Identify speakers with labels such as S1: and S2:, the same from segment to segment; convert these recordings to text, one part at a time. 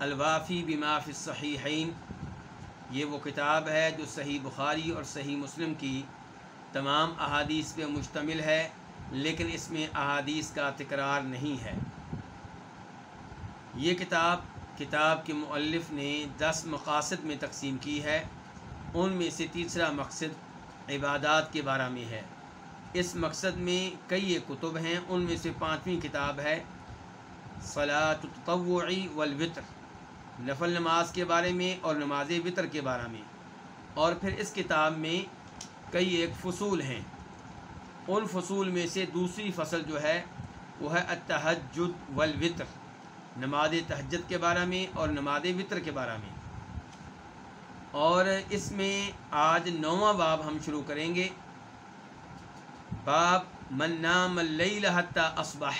S1: الوافی بما فی الصحیحین۔ یہ وہ کتاب ہے جو صحیح بخاری اور صحیح مسلم کی تمام احادیث پہ مشتمل ہے، لیکن اس میں احادیث کا تکرار نہیں ہے۔ یہ کتاب کتاب کے مؤلف نے دس مقاصد میں تقسیم کی ہے۔ ان میں سے تیسرا مقصد عبادات کے بارے میں ہے۔ اس مقصد میں کئی کتب ہیں، ان میں سے پانچویں کتاب ہے صلاۃ التطوعی والوطر نفل نماز کے بارے میں اور نماز وطر کے بارے میں۔ اور پھر اس کتاب میں کئی ایک فصول ہیں۔ ان فصول میں سے دوسری فصل جو ہے، وہ ہے التحجد والوطر۔ نماز تہجد کے بارے میں اور نماز وطر کے بارے میں۔ اور اس میں آج نواں باب ہم شروع کریں گے۔ باب من نام اللیل حتی اصبح۔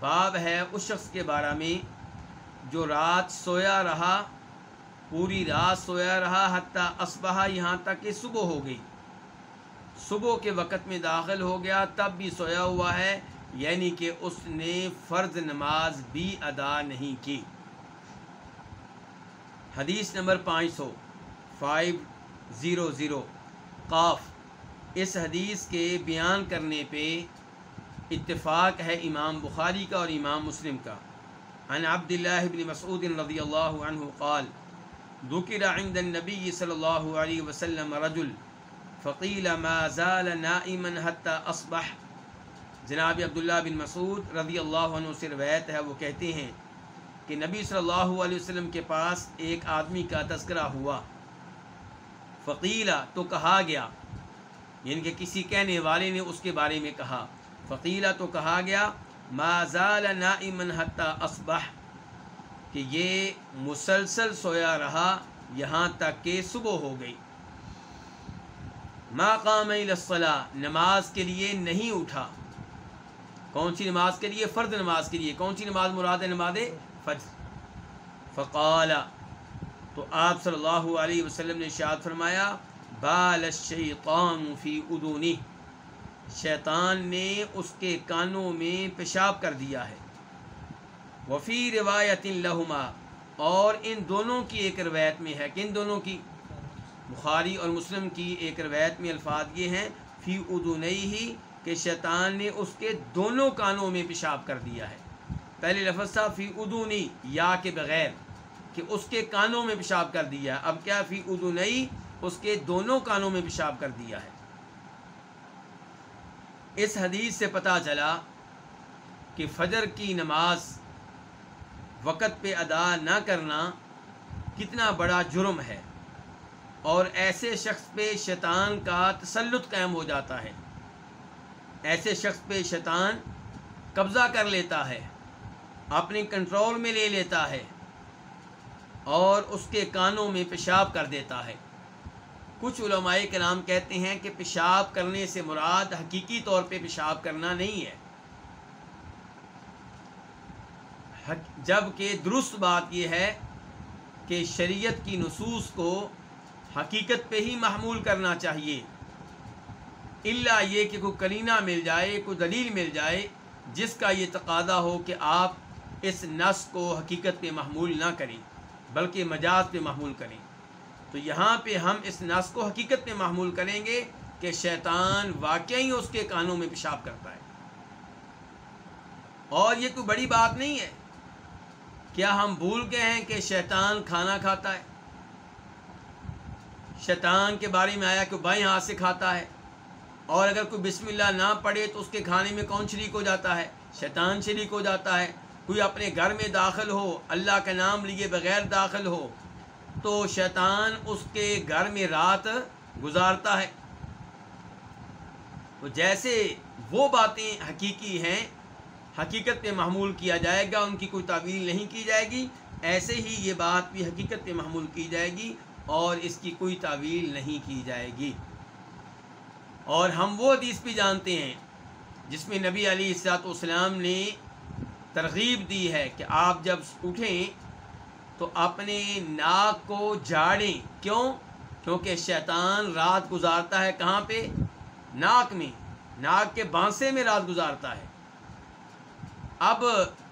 S1: باب ہے اس شخص کے بارے میں جو رات سویا رہا، پوری رات سویا رہا، حتیٰ اسبہ یہاں تک کہ صبح ہو گئی۔ صبح کے وقت میں داخل ہو گیا، تب بھی سویا ہوا ہے یعنی کہ اس نے فرض نماز بھی ادا نہیں کی۔ حدیث نمبر پانچ سو فائیو زیرو زیرو، قاف۔ اس حدیث کے بیان کرنے پہ اتفاق ہے امام بخاری کا اور امام مسلم کا۔ عن عبد الله بن مسعود رضي الله عنه قال، ذكر عند النبي صلى الله عليه وسلم رجل، فقيل ما زال نائما حتى اصبح جناب عبداللہ بن مسعود رضی اللہ عنہ سے روایت ہے، وہ کہتے ہیں کہ نبی صلی اللہ علیہ وسلم کے پاس ایک آدمی کا تذکرہ ہوا۔ فقیلا تو کہا گیا یعنی کہ کسی کہنے والے نے اس کے بارے میں کہا۔ فقیلا تو کہا گیا ما زال نائما حتی اصبح کہ یہ مسلسل سویا رہا یہاں تک کہ صبح ہو گئی۔ ما قام الصلاح نماز کے لیے نہیں اٹھا۔ کون سی نماز کے لیے؟ فرد نماز کے لیے۔ کون سی نماز مراد نماز فجر فقال، تو آپ صلی اللہ علیہ وسلم نے شاد فرمایا، بال الشیطان فی ادونی شیطان نے اس کے کانوں میں پیشاب کر دیا ہے۔ وفی روایت لہما، اور ان دونوں کی ایک روایت میں ہے۔ کن دونوں کی؟ بخاری اور مسلم کی ایک روایت میں الفاظ یہ ہیں، فی ادونئی ہی کہ شیطان نے اس کے دونوں کانوں میں پیشاب کر دیا ہے۔ پہلے لفظ تھا فی ادونی یا کے بغیر، کہ اس کے کانوں میں پیشاب کر دیا۔ اب کیا فی ادونئی اس کے دونوں کانوں میں پیشاب کر دیا ہے۔ اس حدیث سے پتہ چلا کہ فجر کی نماز وقت پہ ادا نہ کرنا کتنا بڑا جرم ہے اور ایسے شخص پہ شیطان کا تسلط قائم ہو جاتا ہے۔ ایسے شخص پہ شیطان قبضہ کر لیتا ہے، اپنی کنٹرول میں لے لیتا ہے اور اس کے کانوں میں پیشاب کر دیتا ہے۔ کچھ علماء کے نام کہتے ہیں کہ پیشاب کرنے سے مراد حقیقی طور پہ پیشاب کرنا نہیں ہے۔ جبکہ درست بات یہ ہے کہ شریعت کی نصوص کو حقیقت پہ ہی محمول کرنا چاہیے۔ اللہ یہ کہ کوئی کرینہ مل جائے، کوئی دلیل مل جائے، جس کا یہ تقاضا ہو کہ آپ اس نس کو حقیقت پہ محمول نہ کریں، بلکہ مجاز پہ محمول کریں۔ تو یہاں پہ ہم اس نس کو حقیقت پہ محمول کریں گے کہ شیطان واقعی اس کے کانوں میں پیشاب کرتا ہے۔ اور یہ کوئی بڑی بات نہیں ہے۔ کیا ہم بھول گئے ہیں کہ شیطان کھانا کھاتا ہے؟ شیطان کے بارے میں آیا کہ بائیں ہاتھ سے کھاتا ہے۔ اور اگر کوئی بسم اللہ نہ پڑے تو اس کے کھانے میں کون شریک ہو جاتا ہے؟ شیطان شریک ہو جاتا ہے۔ کوئی اپنے گھر میں داخل ہو، اللہ کا نام لیے بغیر داخل ہو تو شیطان اس کے گھر میں رات گزارتا ہے۔ تو جیسے وہ باتیں حقیقی ہیں، حقیقت پہ محمول کیا جائے گا، ان کی کوئی تعویل نہیں کی جائے گی۔ ایسے ہی یہ بات بھی حقیقت پہ محمول کی جائے گی اور اس کی کوئی تعویل نہیں کی جائے گی۔ اور ہم وہ حدیث بھی جانتے ہیں جس میں نبی علی السلاط والسلام نے ترغیب دی ہے کہ آپ جب اٹھیں تو اپنے ناک کو جھاڑیں۔ کیوں؟ کیونکہ شیطان رات گزارتا ہے کہاں پہ؟ ناک میں۔ ناک کے بانسے میں رات گزارتا ہے۔ اب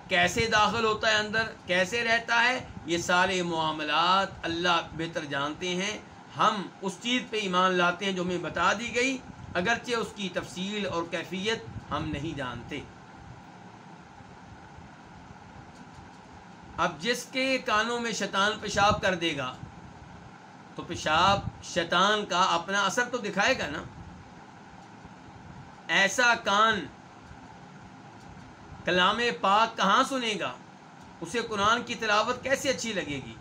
S1: کیسے داخل ہوتا ہے اندر؟ کیسے رہتا ہے؟ یہ سارے معاملات اللہ بہتر جانتے ہیں۔ ہم اس چیز پہ ایمان لاتے ہیں جو ہمیں بتا دی گئی، اگرچہ اس کی تفصیل اور کیفیت ہم نہیں جانتے۔ اب جس کے کانوں میں شیطان پیشاب کر دے گا، تو پیشاب شیطان کا اپنا اثر تو دکھائے گا نا۔ ایسا کان کلام پاک کہاں سنے گا؟ اسے قرآن کی تلاوت کیسے اچھی لگے گی؟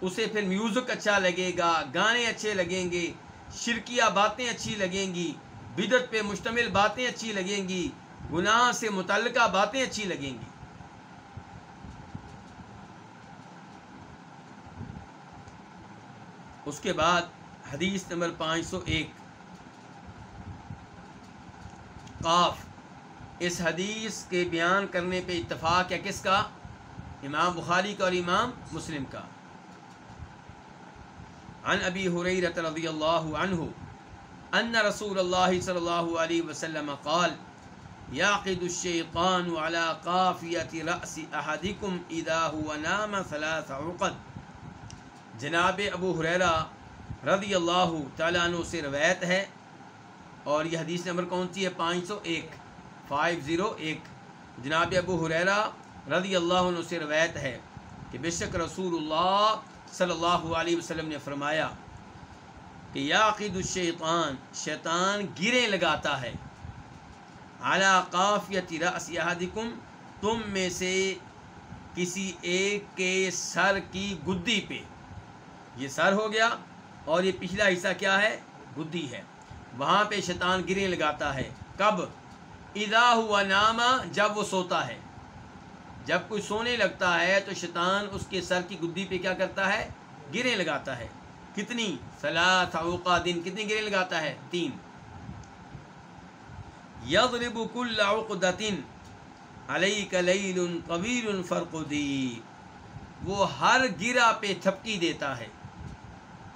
S1: اسے پھر میوزک اچھا لگے گا، گانے اچھے لگیں گے، شرکیہ باتیں اچھی لگیں گی بدت پہ مشتمل باتیں اچھی لگیں گی، گناہ سے متعلقہ باتیں اچھی لگیں گی۔ اس کے بعد حدیث نمبر پانچ سو ایک۔ قاف، اس حدیث کے بیان کرنے پہ اتفاق ہے کس کا؟ امام بخاری کا اور امام مسلم کا۔ عن ابی حریرت رضی اللہ عنہ ان رسول اللہ صلی اللہ علیہ وسلم قال يعقد الشيطان على قافية رأس أحدكم إذا هو نام ثلاث عقد۔ جناب ابو حریرہ رضی اللہ تعالیٰ عنہ سے روایت ہے اور یہ حدیث نمبر کون سی ہے؟ پانچ سو ایک فائیو زیرو ایک، جناب ابو حریرہ رضی اللہ عنہ سے روایت ہے کہ بے شک رسول اللہ صلی اللہ علیہ وسلم نے فرمایا کہ یاقد الشیطان، شیطان گرے لگاتا ہے۔ اعلیٰ قافیت رأس احدکم، تم میں سے کسی ایک کے سر کی گدی پہ۔ یہ سر ہو گیا اور یہ پچھلا حصہ کیا ہے؟ گدی ہے۔ وہاں پہ شیطان گرے لگاتا ہے۔ کب؟ ادا ہوا نامہ جب وہ سوتا ہے۔ جب کوئی سونے لگتا ہے تو شیطان اس کے سر کی گدی پہ کیا کرتا ہے؟ گرے لگاتا ہے۔ کتنی؟ سلاح اوقا دن کتنی گرے لگاتا ہے؟ تین۔ یضرب کل عقدتن، علیک لیل طویل فرقدی وہ ہر گرا پہ تھپکی دیتا ہے۔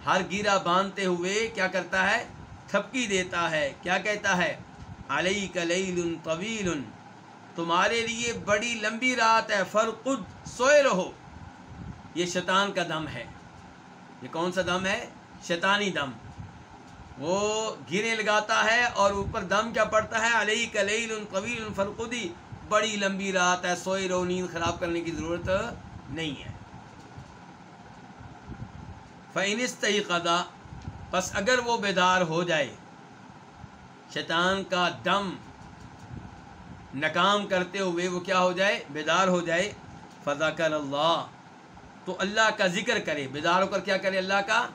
S1: ہر گرا باندھتے ہوئے کیا کرتا ہے؟ تھپکی دیتا ہے۔ کیا کہتا ہے؟ علیک لیل طویل، تمہارے لیے بڑی لمبی رات ہے فرقد سوئے رہو۔ یہ شیطان کا دم ہے۔ یہ کون سا دم ہے؟ شیطانی دم۔ وہ گرے لگاتا ہے اور اوپر دم کیا پڑتا ہے؟ علیہ کلیل طویل فرقدی بڑی لمبی رات ہے، سوئے رہو، نیند خراب کرنے کی ضرورت نہیں ہے۔ فینست قدا بس اگر وہ بیدار ہو جائے، شیطان کا دم ناکام کرتے ہوئے وہ کیا ہو جائے؟ بیدار ہو جائے۔ فضا کر اللہ تو اللہ کا ذکر کرے۔ بیدار ہو کر کیا کرے؟ اللہ کا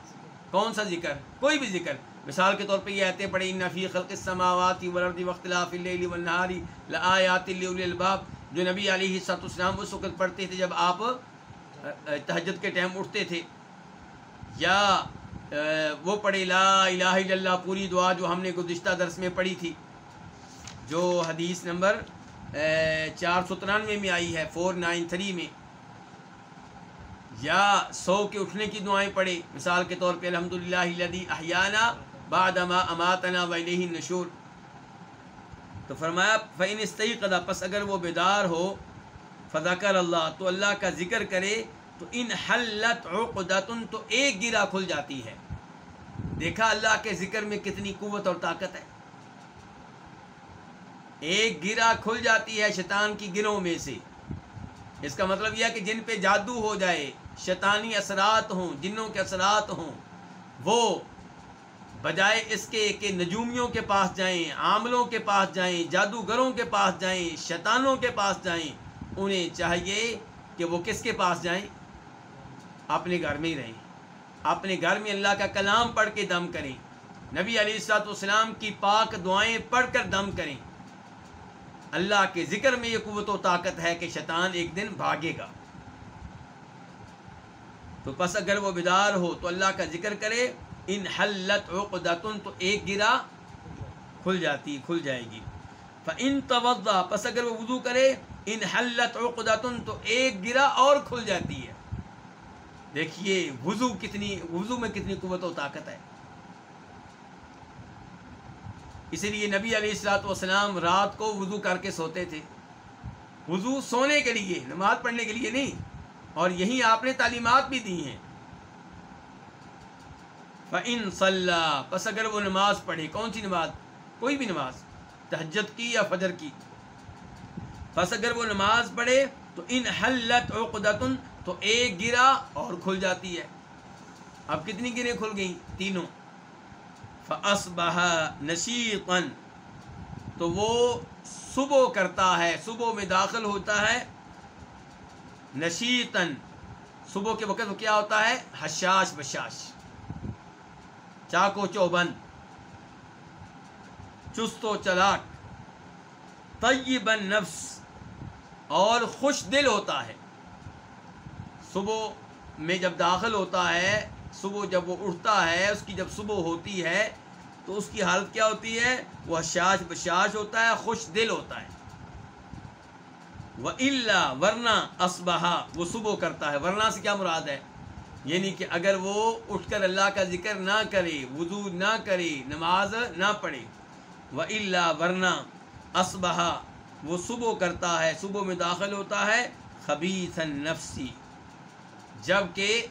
S1: کون سا ذکر؟ کوئی بھی ذکر۔ مثال کے طور پہ یہ آتے پڑے نفی خلق السماوات والارض واختلاف اللیل لآیات الباب۔ جو نبی علیہ سات اسلام اس وقت پڑھتے تھے جب آپ تہجد کے ٹائم اٹھتے تھے۔ یا وہ پڑھے لا الہ الا اللہ، پوری دعا جو ہم نے گزشتہ درس میں پڑھی تھی، جو حدیث نمبر چار سو ترانوے میں آئی ہے فور نائن تھری میں۔ یا، سو کے اٹھنے کی دعائیں پڑھے۔ مثال کے طور پہ الحمد للہ احیانہ بعد اما اماتنا ولیہ نشور تو فرمایا فعن استعی قدا پس اگر وہ بیدار ہو فضاکر اللہ، تو اللہ کا ذکر کرے تو ان حلت عقدتن تو ایک گرا کھل جاتی ہے۔ دیکھا اللہ کے ذکر میں کتنی قوت اور طاقت ہے۔ ایک گرا کھل جاتی ہے شیطان کی گروں میں سے۔ اس کا مطلب یہ ہے کہ جن پہ جادو ہو جائے، شیطانی اثرات ہوں، جنوں کے اثرات ہوں، وہ بجائے اس کے کہ نجومیوں کے پاس جائیں، عاملوں کے پاس جائیں، جادوگروں کے پاس جائیں، شیطانوں کے پاس جائیں، انہیں چاہیے کہ وہ کس کے پاس جائیں؟ اپنے گھر میں ہی رہیں۔ اپنے گھر میں اللہ کا کلام پڑھ کے دم کریں۔ نبی علی السلاط والسلام کی پاک دعائیں پڑھ کر دم کریں۔ اللہ کے ذکر میں یہ قوت و طاقت ہے کہ شیطان ایک دن بھاگے گا۔ تو پس اگر وہ بیدار ہو تو اللہ کا ذکر کرے، ان حلت عقدتن تو ایک گرا کھل جاتی، کھل جائے گی۔ ان توضع پس اگر وہ وضو کرے، ان حلت عقدتن تو ایک گرا اور کھل جاتی ہے۔ دیکھیے، وضو کتنی، وضو میں کتنی قوت و طاقت ہے۔ اسی لیے نبی علیہ السلاۃ والسلام رات کو وضو کر کے سوتے تھے۔ وضو سونے کے لیے، نماز پڑھنے کے لیے نہیں، اور یہی آپ نے تعلیمات بھی دی ہیں۔ فعن صلاح پس اگر وہ نماز پڑھے، کون سی نماز؟ کوئی بھی نماز، تہجد کی یا فجر کی۔ پس اگر وہ نماز پڑھے تو ان حلت عقدتن تو ایک گرا اور کھل جاتی ہے۔ اب کتنی گریں کھل گئیں؟ تینوں۔ فصبہ نشیقن تو وہ صبح کرتا ہے، صبح میں داخل ہوتا ہے۔ نشیتن صبح کے وقت کیا ہوتا ہے؟ حشاش بشاش۔ چاکو چوبند۔ چست و چلاک۔ طیبن نفس اور خوش دل ہوتا ہے۔ صبح میں جب داخل ہوتا ہے، صبح جب وہ اٹھتا ہے، اس کی جب صبح ہوتی ہے، تو اس کی حالت کیا ہوتی ہے؟ وہ حشاش بشاش ہوتا ہے، خوش دل ہوتا ہے۔ وہ اللہ ورنہ اسبہا وہ صبح کرتا ہے۔ ورنہ سے کیا مراد ہے؟ یعنی کہ اگر وہ اٹھ کر اللہ کا ذکر نہ کرے، وضو نہ کرے، نماز نہ پڑھے۔ وہ اللہ ورنہ اسبہا وہ صبح کرتا ہے، صبح میں داخل ہوتا ہے۔ خبیث نفسی جبکہ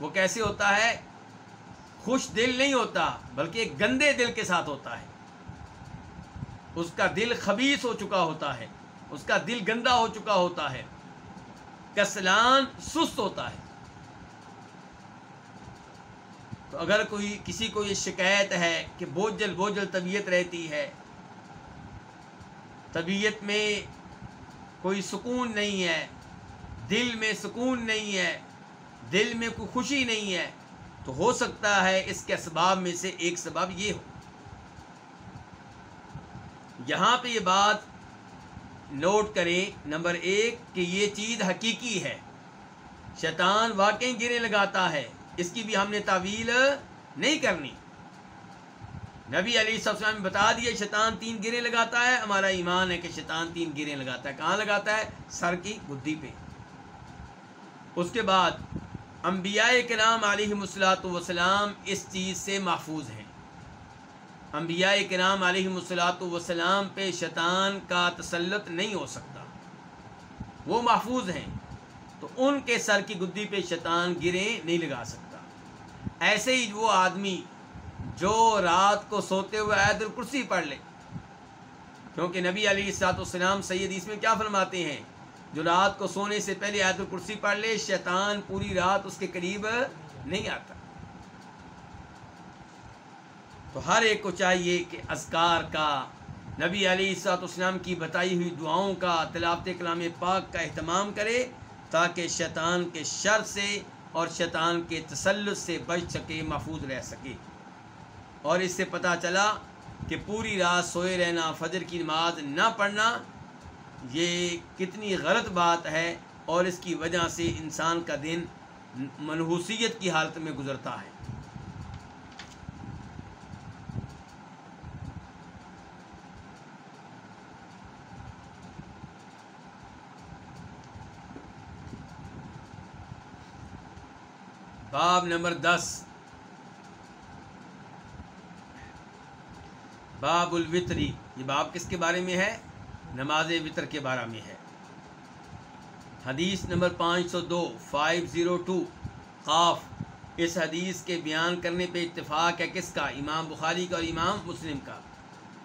S1: وہ کیسے ہوتا ہے؟ خوش دل نہیں ہوتا، بلکہ ایک گندے دل کے ساتھ ہوتا ہے۔ اس کا دل خبیص ہو چکا ہوتا ہے، اس کا دل گندا ہو چکا ہوتا ہے۔ کسلان سست ہوتا ہے۔ تو اگر کوئی، کسی کو یہ شکایت ہے کہ بوجھل بوجھل طبیعت رہتی ہے، طبیعت میں کوئی سکون نہیں ہے، دل میں سکون نہیں ہے دل میں کوئی خوشی نہیں ہے، تو ہو سکتا ہے اس کے اسباب میں سے ایک سبب یہ ہو۔ یہاں پہ یہ بات نوٹ کریں، نمبر ایک، کہ یہ چیز حقیقی ہے۔ شیطان واقعی گرے لگاتا ہے، اس کی بھی ہم نے تعویل نہیں کرنی۔ نبی علی سب سے بتا دیے شیطان تین گرے لگاتا ہے، ہمارا ایمان ہے کہ شیطان تین گرے لگاتا ہے۔ کہاں لگاتا ہے؟ سر کی بدھی پہ۔ اس کے بعد انبیاء کرام علیہ مسلاۃ وسلام اس چیز سے محفوظ ہیں۔ انبیاء کرام علیہ مسلاۃ وسلام پہ شیطان کا تسلط نہیں ہو سکتا۔ وہ محفوظ ہیں، تو ان کے سر کی گدی پہ شیطان گرے نہیں لگا سکتا۔ ایسے ہی وہ آدمی جو رات کو سوتے ہوئے عید الکرسی پڑھ لے، کیونکہ نبی علی سات السلام سید اس میں کیا فرماتے ہیں؟ جو رات کو سونے سے پہلے عید الکرسی پڑھ لے، شیطان پوری رات اس کے قریب نہیں آتا۔ تو ہر ایک کو چاہیے کہ اذکار کا، نبی علی سات اسلام کی بتائی ہوئی دعاؤں کا، تلاوت کلام پاک کا اہتمام کرے تاکہ شیطان کے شر سے اور شیطان کے تسلط سے بچ سکے، محفوظ رہ سکے۔ اور اس سے پتہ چلا کہ پوری رات سوئے رہنا، فجر کی نماز نہ پڑھنا یہ کتنی غلط بات ہے اور اس کی وجہ سے انسان کا دن منحوسیت کی حالت میں گزرتا ہے۔ باب نمبر دس۔ باب الوطری یہ باب کس کے بارے میں ہے؟ نماز وطر کے بارے میں ہے۔ حدیث نمبر پانچ سو دو فائیو زیرو ٹو قاف۔ اس حدیث کے بیان کرنے پہ اتفاق ہے کس کا؟ امام بخاری کا اور امام مسلم کا۔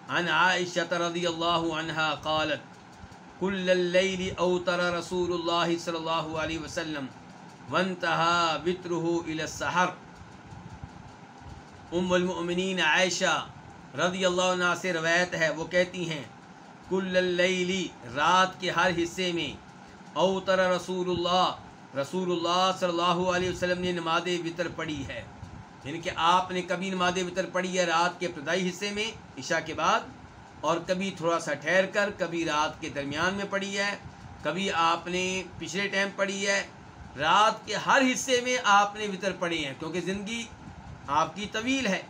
S1: عن عائشہ رضی اللہ عنہ قالت، کل اللیل اوتر رسول اللہ صلی اللہ علیہ وسلم وانتہا وطرہ الى السحر۔ ام المؤمنین عائشہ رضی اللہ عنہ سے روایت ہے، وہ کہتی ہیں کل اللیلی، رات کے ہر حصے میں۔ اوتر رسول اللہ رسول اللہ صلی اللہ علیہ وسلم نے نماز وطر پڑھی ہے۔ یعنی کہ آپ نے کبھی نماز وطر پڑھی ہے رات کے ابتدائی حصے میں، عشاء کے بعد، اور کبھی تھوڑا سا ٹھہر کر، کبھی رات کے درمیان میں پڑھی ہے، کبھی آپ نے پچھلے ٹائم پڑھی ہے۔ رات کے ہر حصے میں آپ نے وطر پڑھی ہیں، کیونکہ زندگی آپ کی طویل ہے۔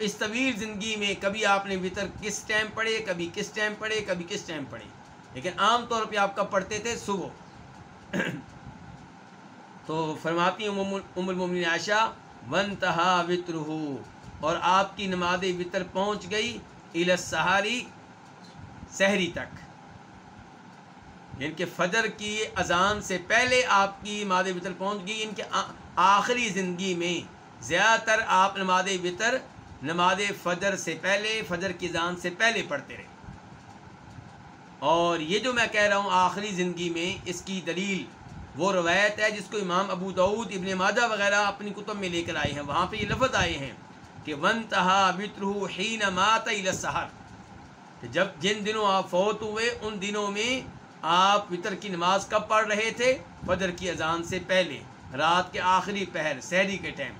S1: اس طویل زندگی میں کبھی آپ نے وطر کس ٹائم پڑھے، کبھی کس ٹائم پڑھے، کبھی کس ٹائم پڑھے۔ لیکن عام طور پہ آپ کب پڑھتے تھے صبح۔ تو فرماتی ام المومن عائشہ ون تہا وطر ہو اور آپ کی نماز وطر پہنچ گئی السہاری سحری تک۔ یعنی کہ فجر کی اذان سے پہلے آپ کی نماز وطر پہنچ گئی۔ یعنی ان کے آخری زندگی میں زیادہ تر آپ نماز وطر نماز فجر سے پہلے، فجر کی اذان سے پہلے پڑھتے رہے۔ اور یہ جو میں کہہ رہا ہوں آخری زندگی میں، اس کی دلیل وہ روایت ہے جس کو امام ابو دعود ابن مادہ وغیرہ اپنی کتب میں لے کر آئے ہیں۔ وہاں پہ یہ لفظ آئے ہیں کہ ون تہا وطرہ حین مات جب جن دنوں آپ فوت ہوئے، ان دنوں میں آپ وطر کی نماز کب پڑھ رہے تھے؟ فجر کی اذان سے پہلے، رات کے آخری پہر، سحری کے ٹائم۔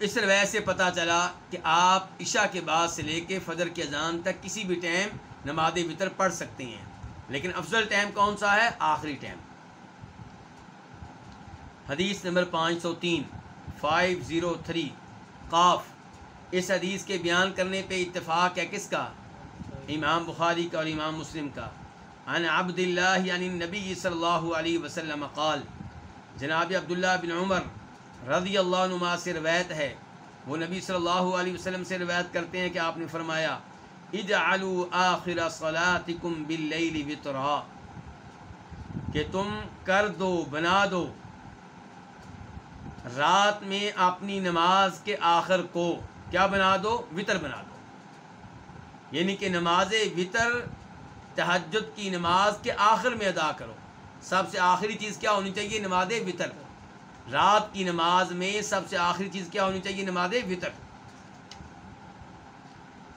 S1: اس روایت سے پتہ چلا کہ آپ عشاء کے بعد سے لے کے فجر کے اذان تک کسی بھی ٹائم نماز وطر پڑھ سکتے ہیں۔ لیکن افضل ٹائم کون سا ہے؟ آخری ٹائم۔ حدیث نمبر پانچ سو تین، فائیو زیرو تھری، قاف۔ اس حدیث کے بیان کرنے پہ اتفاق ہے کس کا؟ امام بخاری کا اور امام مسلم کا۔ عن عبد اللہ یعنی نبی صلی اللہ علیہ وسلم قال، جناب عبداللہ بن عمر رضی اللہ عنہ سے روایت ہے۔ وہ نبی صلی اللہ علیہ وسلم سے روایت کرتے ہیں کہ آپ نے فرمایا، اجعلوا آخر صلاتکم باللیل وطرا۔ کہ تم کر دو، بنا دو۔ رات میں اپنی نماز کے آخر کو کیا بنا دو؟ وطر بنا دو۔ یعنی کہ نماز وطر، تہجد کی نماز کے آخر میں ادا کرو۔ سب سے آخری چیز کیا ہونی چاہیے؟ نماز وطر۔ رات کی نماز میں سب سے آخری چیز کیا ہونی چاہیے؟ نماز وطر۔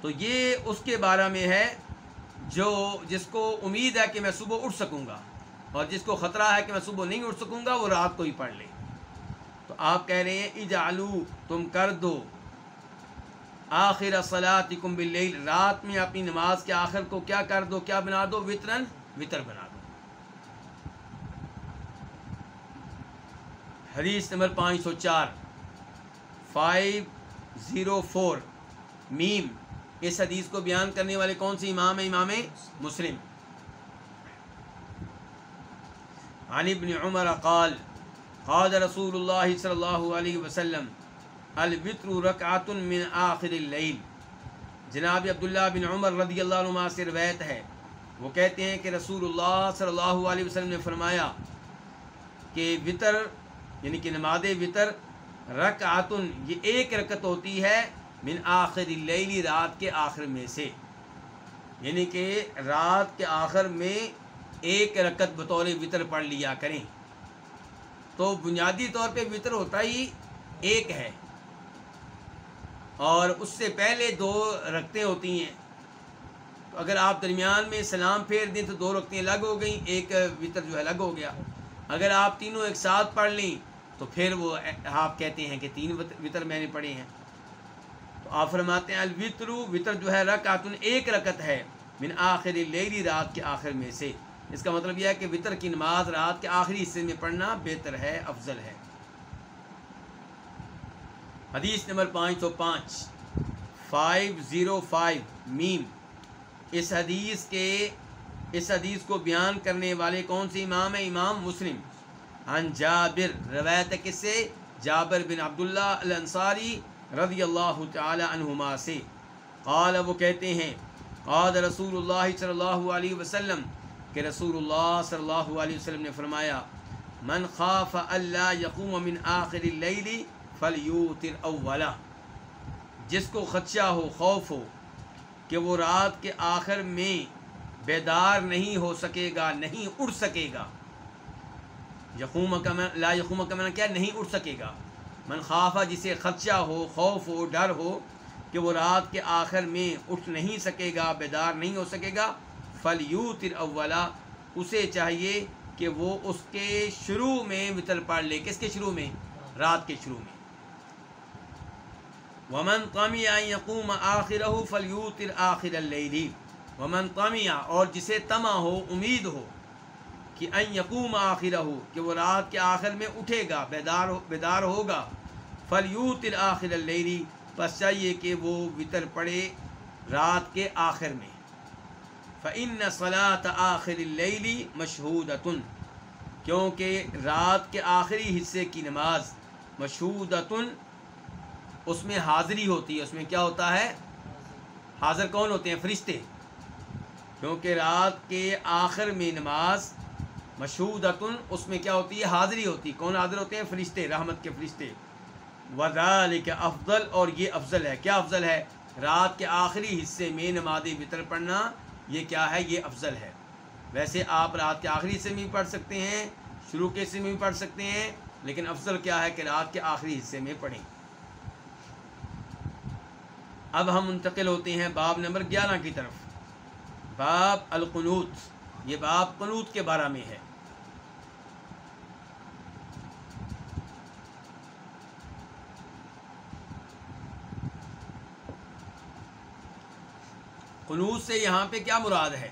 S1: تو یہ اس کے بارے میں ہے جو جس کو امید ہے کہ میں صبح اٹھ سکوں گا اور جس کو خطرہ ہے کہ میں صبح نہیں اٹھ سکوں گا، وہ رات کو ہی پڑھ لے۔ تو آپ کہہ رہے ہیں اجالو تم کر دو۔ آخر صلاحم باللیل، رات میں اپنی نماز کے آخر کو کیا کر دو؟ کیا بنا دو؟ وطرن وطر بنا دو حدیث نمبر پانچ سو چار۔ Five zero four. میم، اس حدیث کو بیان کرنے والے کون سی امام ہیں؟ امام مسلم۔ عن ابن عمر قال قال رسول اللہ صلی اللہ علیہ وسلم الوطر رکعت من آخر اللیل۔ جناب عبداللہ بن عمر رضی اللہ عنہ سے روایت ہے۔ وہ کہتے ہیں کہ رسول اللہ صلی اللہ علیہ وسلم نے فرمایا کہ وطر یعنی کہ نماز وطر رکعتن، یہ ایک رکت ہوتی ہے من آخر اللیلی رات کے آخر میں سے۔ یعنی کہ رات کے آخر میں ایک رکت بطور وطر پڑھ لیا کریں۔ تو بنیادی طور پہ وطر ہوتا ہی ایک ہے۔ اور اس سے پہلے دو رکھتے ہوتی ہیں۔ تو اگر آپ درمیان میں سلام پھیر دیں تو دو رکھتے الگ ہو گئیں، ایک وطر جو ہے الگ ہو گیا۔ اگر آپ تینوں ایک ساتھ پڑھ لیں، تو پھر وہ آپ کہتے ہیں کہ تین وطر میں نے پڑھے ہیں۔ تو آپ فرماتے ہیں، الوطر، وطر جو ہے رکعتن ایک رکت ہے، من آخر لیلی رات کے آخر میں سے۔ اس کا مطلب یہ ہے کہ وطر کی نماز رات کے آخری حصے میں پڑھنا بہتر ہے، افضل ہے۔ حدیث نمبر پانچ سو پانچ۔ فائیو زیرو فائیو میم۔ اس حدیث کے اس حدیث کو بیان کرنے والے کون سے امام ہیں؟ امام مسلم۔ عن جابر، روایت کس سے؟ جابر بن عبداللہ الانصاری رضی اللہ تعالی عنہما سے۔ قال، وہ کہتے ہیں، قال رسول اللہ صلی اللہ علیہ وسلم، کہ رسول اللہ صلی اللہ علیہ وسلم نے فرمایا، من خاف اللہ یقوم من آخر اللیل فلیوتر اولا جس کو خدشہ ہو، خوف ہو، کہ وہ رات کے آخر میں بیدار نہیں ہو سکے گا، نہیں اڑ سکے گا۔ یقوم کا من لا یقوم کا من کیا نہیں اڑ سکے گا؟ من خوافہ جسے خدشہ ہو، خوف ہو، ڈر ہو کہ وہ رات کے آخر میں اٹھ نہیں سکے گا، بیدار نہیں ہو سکے گا فل یو تر اولا اسے چاہیے کہ وہ اس کے شروع میں وطر پڑھ لے۔ کس کے شروع میں؟ رات کے شروع میں۔ ومن قمیا یقوم آخر فلیو تر آخر اللہ ومن قمیا اور جسے تما ہو، امید ہو، کہ ان یقوم آخر ہو کہ وہ رات کے آخر میں اٹھے گا، بیدار بیدار ہوگا۔ فلیو تر آخر اللہ بس چاہیے کہ وہ وطر پڑے رات کے آخر میں۔ فعن صلاۃ آخر اللیلی مشہودتن کیونکہ رات کے آخری حصے کی نماز مشہودتن، اس میں حاضری ہوتی ہے۔ اس میں کیا ہوتا ہے؟ حاضر کون ہوتے ہیں؟ فرشتے۔ کیونکہ رات کے آخر میں نماز مشہودتن، اس میں کیا ہوتی ہے؟ حاضری ہوتی۔ کون حاضر ہوتے ہیں؟ فرشتے، رحمت کے فرشتے۔ وزال کے افضل، اور یہ افضل ہے۔ کیا افضل ہے؟ رات کے آخری حصے میں نماز وطر پڑھنا، یہ کیا ہے؟ یہ افضل ہے۔ ویسے آپ رات کے آخری حصے میں بھی پڑھ سکتے ہیں، شروع کے حصے میں بھی پڑھ سکتے ہیں، لیکن افضل کیا ہے کہ رات کے آخری حصے میں پڑھیں۔ اب ہم منتقل ہوتے ہیں باب نمبر گیارہ کی طرف۔ باب القنوت، یہ باب قنوت کے بارے میں ہے۔ قنوت سے یہاں پہ کیا مراد ہے؟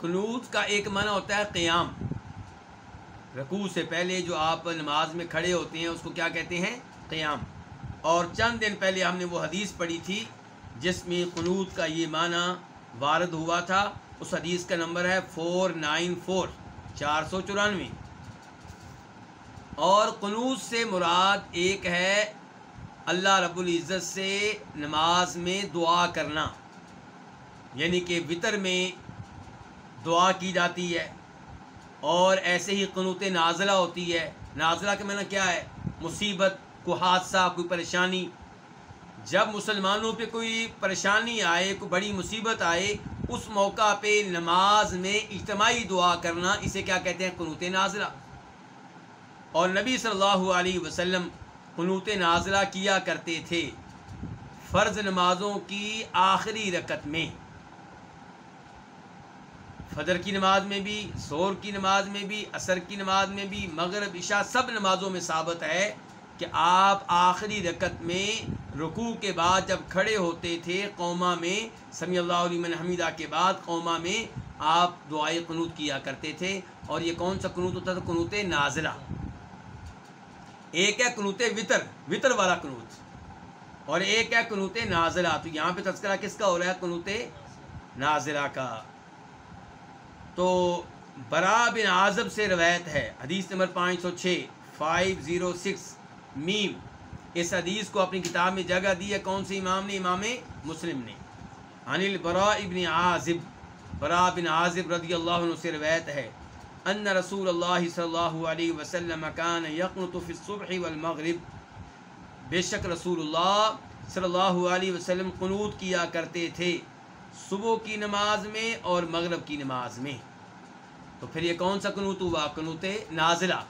S1: قنوت کا ایک معنی ہوتا ہے قیام۔ رکوع سے پہلے جو آپ نماز میں کھڑے ہوتے ہیں، اس کو کیا کہتے ہیں؟ قیام۔ اور چند دن پہلے ہم نے وہ حدیث پڑھی تھی جس میں قنوت کا یہ معنی وارد ہوا تھا۔ اس حدیث کا نمبر ہے فور نائن فور چار سو چورانوے۔ اور قنوت سے مراد ایک ہے اللہ رب العزت سے نماز میں دعا کرنا یعنی کہ وطر میں دعا کی جاتی ہے۔ اور ایسے ہی قنوت نازلہ ہوتی ہے۔ نازلہ کے معنی کیا ہے؟ مصیبت کوئی حادثہ، کوئی پریشانی۔ جب مسلمانوں پہ کوئی پریشانی آئے، کوئی بڑی مصیبت آئے، اس موقع پہ نماز میں اجتماعی دعا کرنا، اسے کیا کہتے ہیں؟ قنوت نازلہ۔ اور نبی صلی اللہ علیہ وسلم قنوت نازلہ کیا کرتے تھے فرض نمازوں کی آخری رکت میں۔ فجر کی نماز میں بھی زور کی نماز میں بھی، عصر کی نماز میں بھی، مغرب، عشاء، سب نمازوں میں ثابت ہے۔ کہ آپ آخری رکت میں رکوع کے بعد جب کھڑے ہوتے تھے قوما میں، سمی اللہ علیہ حمیدہ کے بعد قوما میں، آپ دعائیں قنوت کیا کرتے تھے۔ اور یہ کون سا قنوت ہوتا تھا؟ قنوت نازلہ۔ ایک ہے کنوت وطر وطر والا کنوت اور ایک ہے کنوت نازلہ۔ تو یہاں پہ تذکرہ کس کا ہو رہا ہے؟ کنوت نازلہ کا۔ تو برا بن اعظم سے روایت ہے، حدیث نمبر پانچ سو چھ فائیو زیرو سکس۔ میم۔ اس حدیث کو اپنی کتاب میں جگہ دی ہے۔ کون سی امام نے؟ امام مسلم نے۔ انل برا ابن عازب۔ برا بن عازب رضی اللہ عنہ سے روایت ہے۔ ان رسول اللہ صلی اللہ علیہ وسلم کان یقنط فی الصبح والمغرب۔ بے شک رسول اللہ صلی اللہ علیہ وسلم قنوت کیا کرتے تھے۔ صبح کی نماز میں اور مغرب کی نماز میں۔ تو پھر یہ کون سا قنوت ہوا؟ قنوت نازلہ۔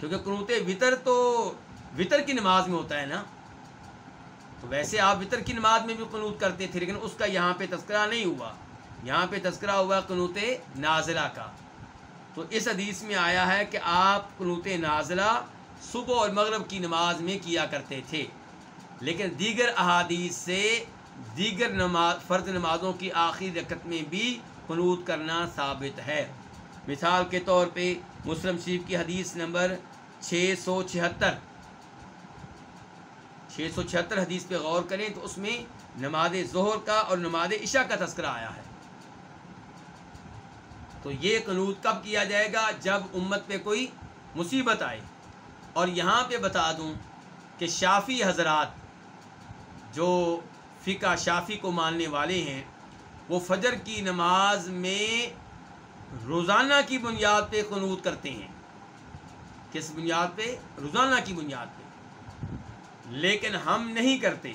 S1: کیونکہ قنوت وطر تو وطر کی نماز میں ہوتا ہے نا، تو ویسے آپ وطر کی نماز میں بھی قنوت کرتے تھے، لیکن اس کا یہاں پہ تذکرہ نہیں ہوا۔ یہاں پہ تذکرہ ہوا قنوت نازلہ کا۔ تو اس حدیث میں آیا ہے کہ آپ قنوت نازلہ صبح اور مغرب کی نماز میں کیا کرتے تھے۔ لیکن دیگر احادیث سے دیگر نماز، فرض نمازوں کی آخری رکت میں بھی قنوت کرنا ثابت ہے۔ مثال کے طور پہ مسلم شریف کی حدیث نمبر چھ سو چھہتر۔ چھ سو چھہتر حدیث پہ غور کریں تو اس میں نماز ظہر کا اور نماز عشاء کا تذکرہ آیا ہے۔ تو یہ قنوت کب کیا جائے گا؟ جب امت پہ کوئی مصیبت آئے۔ اور یہاں پہ بتا دوں کہ شافی حضرات جو فقہ شافی کو ماننے والے ہیں، وہ فجر کی نماز میں روزانہ کی بنیاد پہ قنوت کرتے ہیں۔ کس بنیاد پہ؟ روزانہ کی بنیاد پہ۔ لیکن ہم نہیں کرتے۔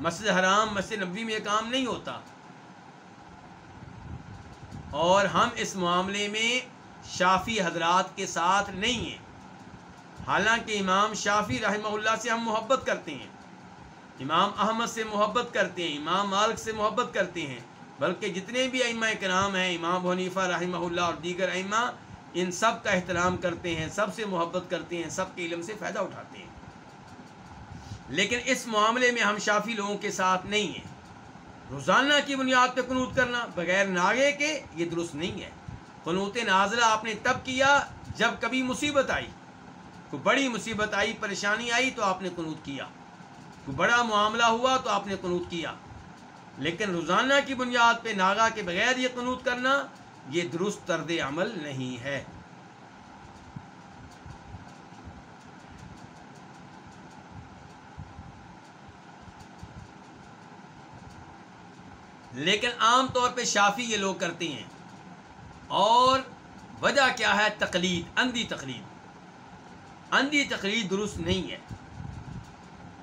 S1: مسجد حرام، مسجد نبی میں یہ کام نہیں ہوتا۔ اور ہم اس معاملے میں شافی حضرات کے ساتھ نہیں ہیں۔ حالانکہ امام شافی رحمہ اللہ سے ہم محبت کرتے ہیں۔ امام احمد سے محبت کرتے ہیں، امام مالک سے محبت کرتے ہیں۔ بلکہ جتنے بھی ائمہ کرام ہیں، امام حنیفہ رحمہ اللہ اور دیگر ائمہ، ان سب کا احترام کرتے ہیں، سب سے محبت کرتے ہیں، سب کے علم سے فائدہ اٹھاتے ہیں۔ لیکن اس معاملے میں ہم شافی لوگوں کے ساتھ نہیں ہیں۔ روزانہ کی بنیاد پہ قنوت کرنا بغیر ناگے کے یہ درست نہیں ہے۔ قنوت نازلہ آپ نے تب کیا جب کبھی مصیبت آئی۔ کوئی بڑی مصیبت آئی، پریشانی آئی تو آپ نے قنوت کیا۔ کوئی بڑا معاملہ ہوا تو آپ نے قنوت کیا۔ لیکن روزانہ کی بنیاد پہ ناگا کے بغیر یہ قنوت کرنا یہ درست طرد عمل نہیں ہے۔ لیکن عام طور پہ شافی یہ لوگ کرتے ہیں۔ اور وجہ کیا ہے؟ تقلید، اندھی تقلید۔ اندھی تقلید درست نہیں ہے۔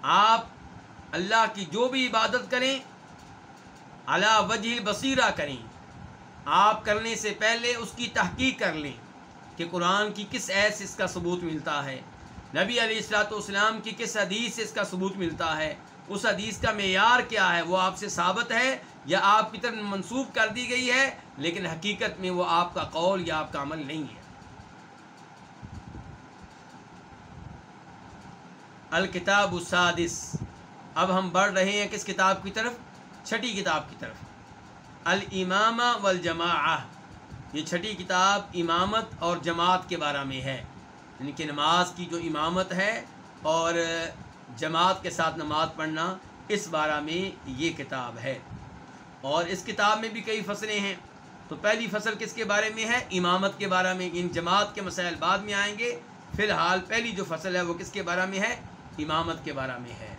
S1: آپ اللہ کی جو بھی عبادت کریں اللہ وجہ بصیرہ کریں۔ آپ کرنے سے پہلے اس کی تحقیق کر لیں کہ قرآن کی کس ایس اس کا ثبوت ملتا ہے۔ نبی علیہ السلاۃ والسلام کی کس حدیث سے اس کا ثبوت ملتا ہے۔ اس حدیث کا معیار کیا ہے؟ وہ آپ سے ثابت ہے یا آپ کی طرف منسوخ کر دی گئی ہے، لیکن حقیقت میں وہ آپ کا قول یا آپ کا عمل نہیں ہے۔ الکتاب السادس۔ اب ہم بڑھ رہے ہیں کس کتاب کی طرف؟ چھٹی کتاب کی طرف۔ الامامہ والجماع یہ چھٹی کتاب امامت اور جماعت کے بارے میں ہے۔ یعنی کہ نماز کی جو امامت ہے اور جماعت کے ساتھ نماز پڑھنا، اس بارہ میں یہ کتاب ہے۔ اور اس کتاب میں بھی کئی فصلیں ہیں۔ تو پہلی فصل کس کے بارے میں ہے؟ امامت کے بارے میں۔ ان جماعت کے مسائل بعد میں آئیں گے۔ فی الحال پہلی جو فصل ہے وہ کس کے بارے میں ہے؟ امامت کے بارے میں ہے۔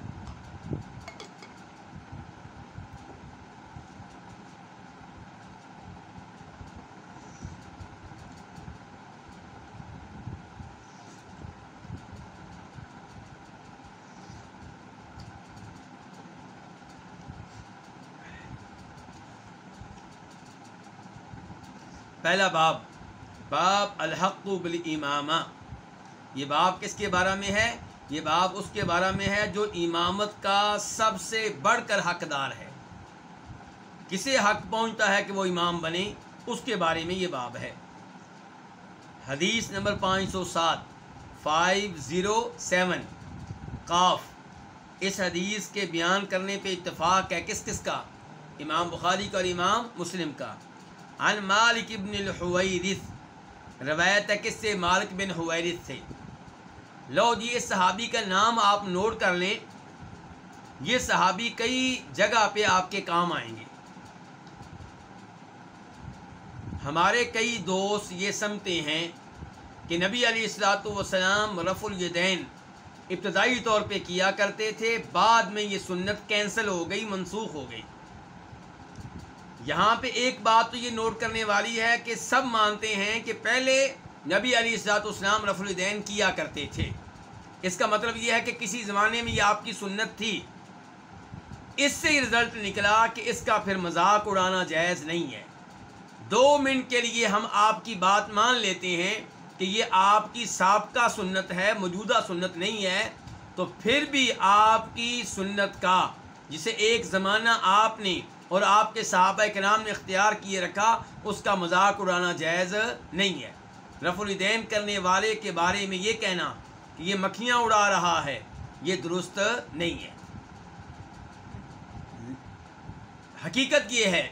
S1: پہلا باب باب الحق بالامامہ۔ یہ باب کس کے بارے میں ہے؟ یہ باب اس کے بارے میں ہے جو امامت کا سب سے بڑھ کر حقدار ہے۔ کسے حق پہنچتا ہے کہ وہ امام بنے؟ اس کے بارے میں یہ باب ہے۔ حدیث نمبر پانچ سو سات فائیو زیرو سیون۔ قاف، اس حدیث کے بیان کرنے پہ اتفاق ہے کس کس کا؟ امام بخاری کا اور امام مسلم کا۔ عن مالک ابن الحویرث۔ روایت ہے کس سے مالک بن حویرث سے لو جی اس صحابی کا نام آپ نوٹ کر لیں۔ یہ صحابی کئی جگہ پہ آپ کے کام آئیں گے۔ ہمارے کئی دوست یہ سمتے ہیں کہ نبی علیہ السلاۃ والسلام رف الدین ابتدائی طور پہ کیا کرتے تھے، بعد میں یہ سنت کینسل ہو گئی، منسوخ ہو گئی۔ یہاں پہ ایک بات تو یہ نوٹ کرنے والی ہے کہ سب مانتے ہیں کہ پہلے نبی علی السلاط اسلام رف الدین کیا کرتے تھے۔ اس کا مطلب یہ ہے کہ کسی زمانے میں یہ آپ کی سنت تھی۔ اس سے رزلٹ نکلا کہ اس کا پھر مذاق اڑانا جائز نہیں ہے۔ دو منٹ کے لیے ہم آپ کی بات مان لیتے ہیں کہ یہ آپ کی سابقہ سنت ہے، موجودہ سنت نہیں ہے۔ تو پھر بھی آپ کی سنت کا، جسے ایک زمانہ آپ نے اور آپ کے صحابہ کے نام نے اختیار کیے رکھا، اس کا مذاق اڑانا جائز نہیں ہے۔ رف الدین کرنے والے کے بارے میں یہ کہنا کہ یہ مکھیاں اڑا رہا ہے، یہ درست نہیں ہے۔ حقیقت یہ ہے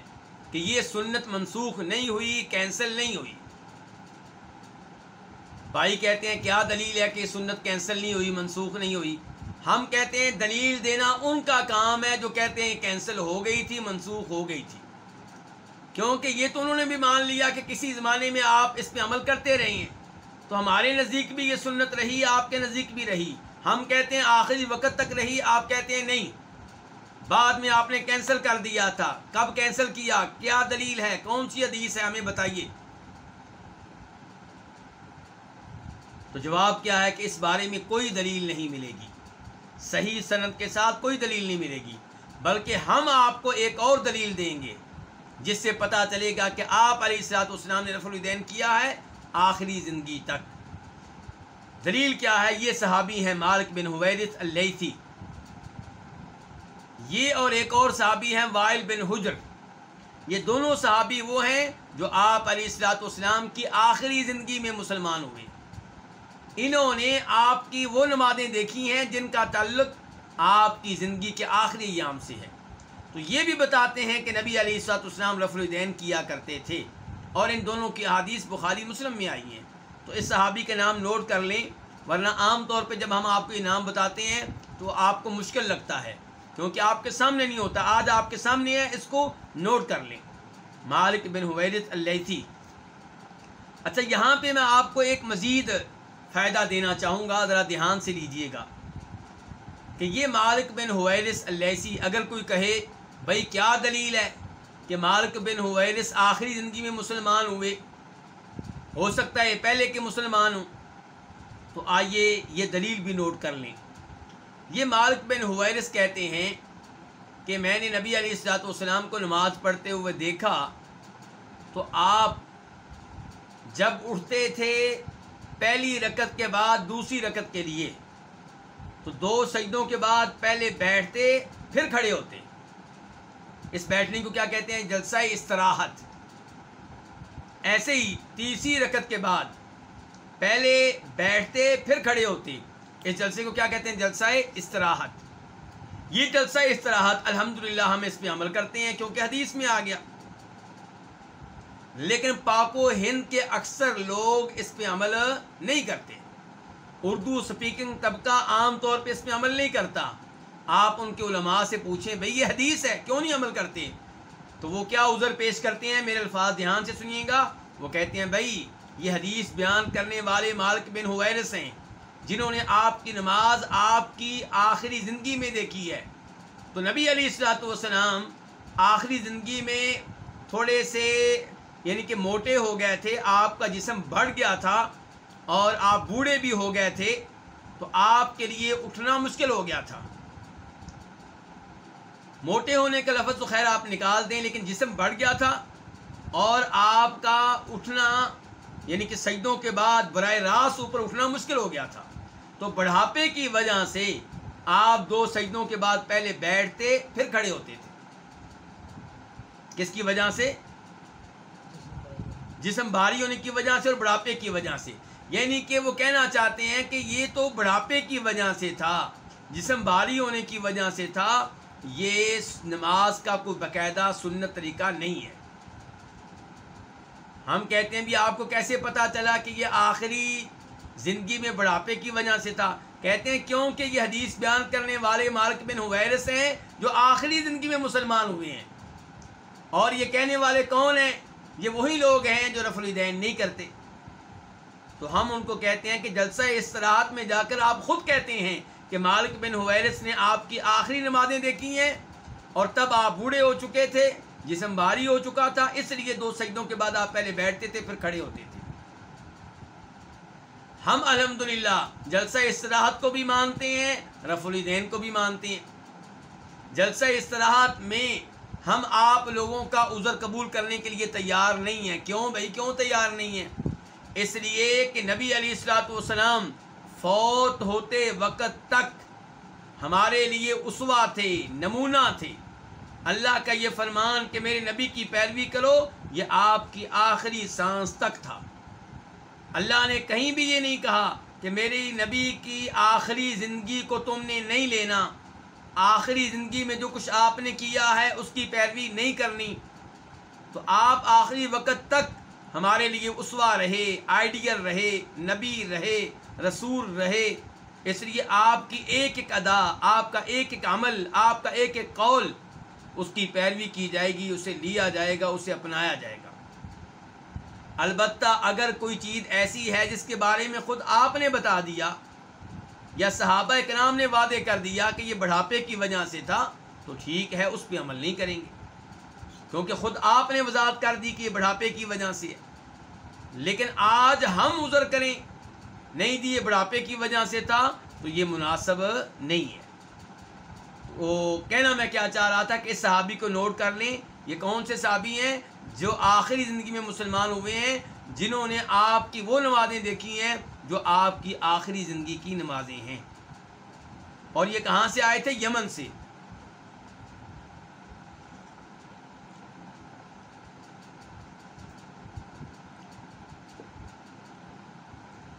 S1: کہ یہ سنت منسوخ نہیں ہوئی، کینسل نہیں ہوئی۔ بھائی کہتے ہیں، کیا دلیل ہے کہ سنت کینسل نہیں ہوئی، منسوخ نہیں ہوئی؟ ہم کہتے ہیں دلیل دینا ان کا کام ہے جو کہتے ہیں کینسل ہو گئی تھی، منسوخ ہو گئی تھی۔ کیونکہ یہ تو انہوں نے بھی مان لیا کہ کسی زمانے میں آپ اس پہ عمل کرتے رہے ہیں۔ تو ہمارے نزدیک بھی یہ سنت رہی، آپ کے نزدیک بھی رہی۔ ہم کہتے ہیں آخری وقت تک رہی، آپ کہتے ہیں نہیں۔ بعد میں آپ نے کینسل کر دیا تھا۔ کب کینسل کیا؟ کیا دلیل ہے؟ کون سی حدیث ہے؟ ہمیں بتائیے۔ تو جواب کیا ہے کہ اس بارے میں کوئی دلیل نہیں ملے گی۔ صحیح صنعت کے ساتھ کوئی دلیل نہیں ملے گی، بلکہ ہم آپ کو ایک اور دلیل دیں گے، جس سے پتہ چلے گا کہ آپ علیہ السلاط اسلام نے رفع الدین کیا ہے آخری زندگی تک۔ دلیل کیا ہے؟ یہ صحابی ہیں مالک بن حویرث اللیثی۔ یہ اور ایک اور صحابی ہیں وائل بن حجر۔ یہ دونوں صحابی وہ ہیں جو آپ علیہ السلاط اسلام کی آخری زندگی میں مسلمان ہوئے۔ انہوں نے آپ کی وہ نمازیں دیکھی ہیں جن کا تعلق آپ کی زندگی کے آخری ایام سے ہے۔ تو یہ بھی بتاتے ہیں کہ نبی علیہ السلاط اسلام رفع الدین کیا کرتے تھے اور ان دونوں کی حادیث بخاری مسلم میں آئی ہیں۔ تو اس صحابی کے نام نوٹ کر لیں، ورنہ عام طور پہ جب ہم آپ کو انعام بتاتے ہیں تو آپ کو مشکل لگتا ہے، کیونکہ آپ کے سامنے نہیں ہوتا، آج آپ کے سامنے ہے، اس کو نوٹ کر لیں۔ مالک بن حویرت اللیثی اچھا یہاں پہ میں آپ کو ایک مزید فائدہ دینا چاہوں گا، ذرا دھیان سے لیجیے گا کہ یہ مالک بن حویرس اللیثی اگر کوئی کہے، بھائی کیا دلیل ہے کہ مالک بن حویرس آخری زندگی میں مسلمان ہوئے؟ ہو سکتا ہے پہلے کے مسلمان ہوں۔ تو آئیے یہ دلیل بھی نوٹ کر لیں۔ یہ مالک بن حویرس کہتے ہیں کہ میں نے نبی علیہ السلاۃ والسلام کو نماز پڑھتے ہوئے دیکھا تو آپ جب اٹھتے تھے پہلی رکت کے بعد دوسری رکت کے لیے۔ تو دو سجدوں کے بعد پہلے بیٹھتے، پھر کھڑے ہوتے۔ اس بیٹھنے کو کیا کہتے ہیں؟ جلسہ استراحت۔ ایسے ہی تیسری رکت کے بعد پہلے بیٹھتے، پھر کھڑے ہوتے۔ اس جلسے کو کیا کہتے ہیں؟ جلسہ استراحت۔ یہ جلسہ استراحت الحمدللہ ہم اس پہ عمل کرتے ہیں، کیونکہ حدیث میں آ گیا۔ لیکن پاک و ہند کے اکثر لوگ اس پہ عمل نہیں کرتے۔ اردو سپیکنگ طبقہ عام طور پہ اس پہ عمل نہیں کرتا۔ آپ ان کے علماء سے پوچھیں، بھئی یہ حدیث ہے، کیوں نہیں عمل کرتے؟ تو وہ کیا عذر پیش کرتے ہیں؟ میرے الفاظ دھیان سے سنیے گا۔ وہ کہتے ہیں بھائی یہ حدیث بیان کرنے والے مالک بن حویرس ہیں، جنہوں نے آپ کی نماز آپ کی آخری زندگی میں دیکھی ہے۔ تو نبی علیہ السلاۃ والسلام آخری زندگی میں تھوڑے سے یعنی کہ موٹے ہو گئے تھے، آپ کا جسم بڑھ گیا تھا اور آپ بوڑھے بھی ہو گئے تھے، تو آپ کے لیے اٹھنا مشکل ہو گیا تھا۔ موٹے ہونے کا لفظ تو خیر آپ نکال دیں، لیکن جسم بڑھ گیا تھا اور آپ کا اٹھنا یعنی کہ سجدوں کے بعد براہ راست اوپر اٹھنا مشکل ہو گیا تھا۔ تو بڑھاپے کی وجہ سے آپ دو سجدوں کے بعد پہلے بیٹھتے، پھر کھڑے ہوتے تھے۔ کس کی وجہ سے؟ جسم بھاری ہونے کی وجہ سے اور بڑھاپے کی وجہ سے۔ یعنی کہ وہ کہنا چاہتے ہیں کہ یہ تو بڑھاپے کی وجہ سے تھا، جسم بھاری ہونے کی وجہ سے تھا، یہ نماز کا کوئی باقاعدہ سنت طریقہ نہیں ہے۔ ہم کہتے ہیں بھی آپ کو کیسے پتا چلا کہ یہ آخری زندگی میں بڑھاپے کی وجہ سے تھا؟ کہتے ہیں کیوں کہ یہ حدیث بیان کرنے والے مالک بن حویرس ہیں جو آخری زندگی میں مسلمان ہوئے ہیں۔ اور یہ کہنے والے کون ہیں؟ یہ وہی لوگ ہیں جو رف الدین نہیں کرتے۔ تو ہم ان کو کہتے ہیں کہ جلسہ استراحت میں جا کر آپ خود کہتے ہیں کہ مالک بن حویرس نے آپ کی آخری نمازیں دیکھی ہیں اور تب آپ بوڑھے ہو چکے تھے، جسم بھاری ہو چکا تھا، اس لیے دو سجدوں کے بعد آپ پہلے بیٹھتے تھے، پھر کھڑے ہوتے تھے۔ ہم الحمدللہ جلسہ استراحت کو بھی مانتے ہیں رف الدین کو بھی مانتے ہیں۔ جلسہ استراحت میں ہم آپ لوگوں کا عذر قبول کرنے کے لیے تیار نہیں ہیں۔ کیوں بھائی؟ کیوں تیار نہیں ہیں؟ اس لیے کہ نبی علی السلاۃ والسلام فوت ہوتے وقت تک ہمارے لیے اسوا تھے، نمونہ تھے۔ اللہ کا یہ فرمان کہ میرے نبی کی پیروی کرو، یہ آپ کی آخری سانس تک تھا۔ اللہ نے کہیں بھی یہ نہیں کہا کہ میری نبی کی آخری زندگی کو تم نے نہیں لینا۔ آخری زندگی میں جو کچھ آپ نے کیا ہے، اس کی پیروی نہیں کرنی۔ تو آپ آخری وقت تک ہمارے لیے اسوا رہے، آئیڈیل رہے، نبی رہے، رسول رہے۔ اس لیے آپ کی ایک ایک ادا، آپ کا ایک ایک عمل، آپ کا ایک ایک قول، اس کی پیروی کی جائے گی، اسے لیا جائے گا، اسے اپنایا جائے گا۔ البتہ اگر کوئی چیز ایسی ہے جس کے بارے میں خود آپ نے بتا دیا یا صحابہ کرام نے وعدے کر دیا کہ یہ بڑھاپے کی وجہ سے تھا، تو ٹھیک ہے، اس پہ عمل نہیں کریں گے۔ کیونکہ خود آپ نے وضاحت کر دی کہ یہ بڑھاپے کی وجہ سے ہے۔ لیکن آج ہم عذر کریں، نہیں دی یہ بڑھاپے کی وجہ سے تھا، تو یہ مناسب نہیں ہے۔ وہ کہنا میں کیا چاہ رہا تھا کہ اس صحابی کو نوٹ کر لیں، یہ کون سے صحابی ہیں جو آخری زندگی میں مسلمان ہوئے ہیں، جنہوں نے آپ کی وہ نمازیں دیکھی ہیں جو آپ کی آخری زندگی کی نمازیں ہیں۔ اور یہ کہاں سے آئے تھے؟ یمن سے۔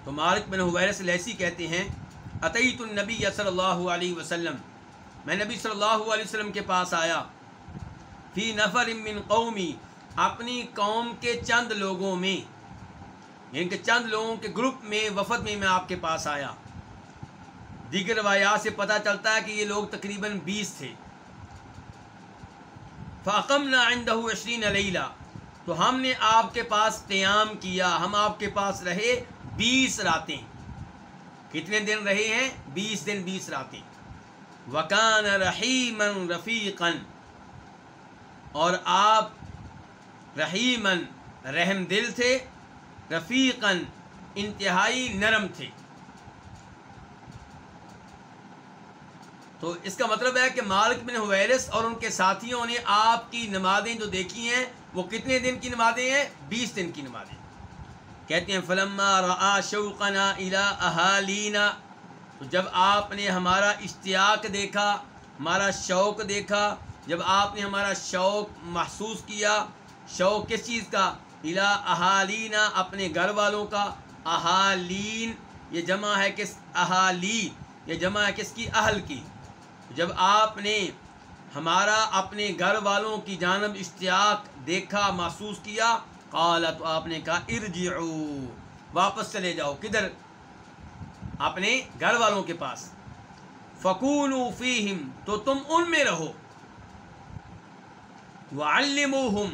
S1: تو مالک بن حویرس لیسی کہتے ہیں عطیت النبی صلی اللہ علیہ وسلم۔ میں نبی صلی اللہ علیہ وسلم کے پاس آیا۔ فی نفر من قومی، اپنی قوم کے چند لوگوں میں۔ یعنی کہ چند لوگوں کے گروپ میں وفد میں میں آپ کے پاس آیا۔ دیگر روایات سے پتہ چلتا ہے کہ یہ لوگ تقریباً بیس تھے۔ فاقم نہ عندہ عشرین علیہ تو ہم نے آپ کے پاس قیام کیا۔ ہم آپ کے پاس رہے بیس راتیں۔ کتنے دن رہے ہیں؟ بیس دن، بیس راتیں۔ وکان رحیمن رفیقن اور آپ رحیمن رحم دل تھے۔ رفیقن انتہائی نرم تھے۔ تو اس کا مطلب ہے کہ مالک بن حویرس اور ان کے ساتھیوں نے آپ کی نمازیں جو دیکھی ہیں، وہ کتنے دن کی نمازیں ہیں؟ بیس دن کی نمازیں۔ کہتے ہیں، فلما را شوقنا الا اہالینا۔ تو جب آپ نے ہمارا اشتیاق دیکھا، ہمارا شوق دیکھا، جب آپ نے ہمارا شوق محسوس کیا، شوق کس چیز کا؟ الا اہالینا اپنے گھر والوں کا احالین، یہ جمع ہے کس احالی یہ جمع ہے کس کی؟ اہل کی۔ جب آپ نے ہمارا اپنے گھر والوں کی جانب اشتیاق دیکھا، محسوس کیا قالا تو آپ نے کہا، ارجعو، واپس چلے جاؤ۔ کدھر؟ اپنے گھر والوں کے پاس۔ فکون فیہم، تو تم ان میں رہو۔ وعلموہم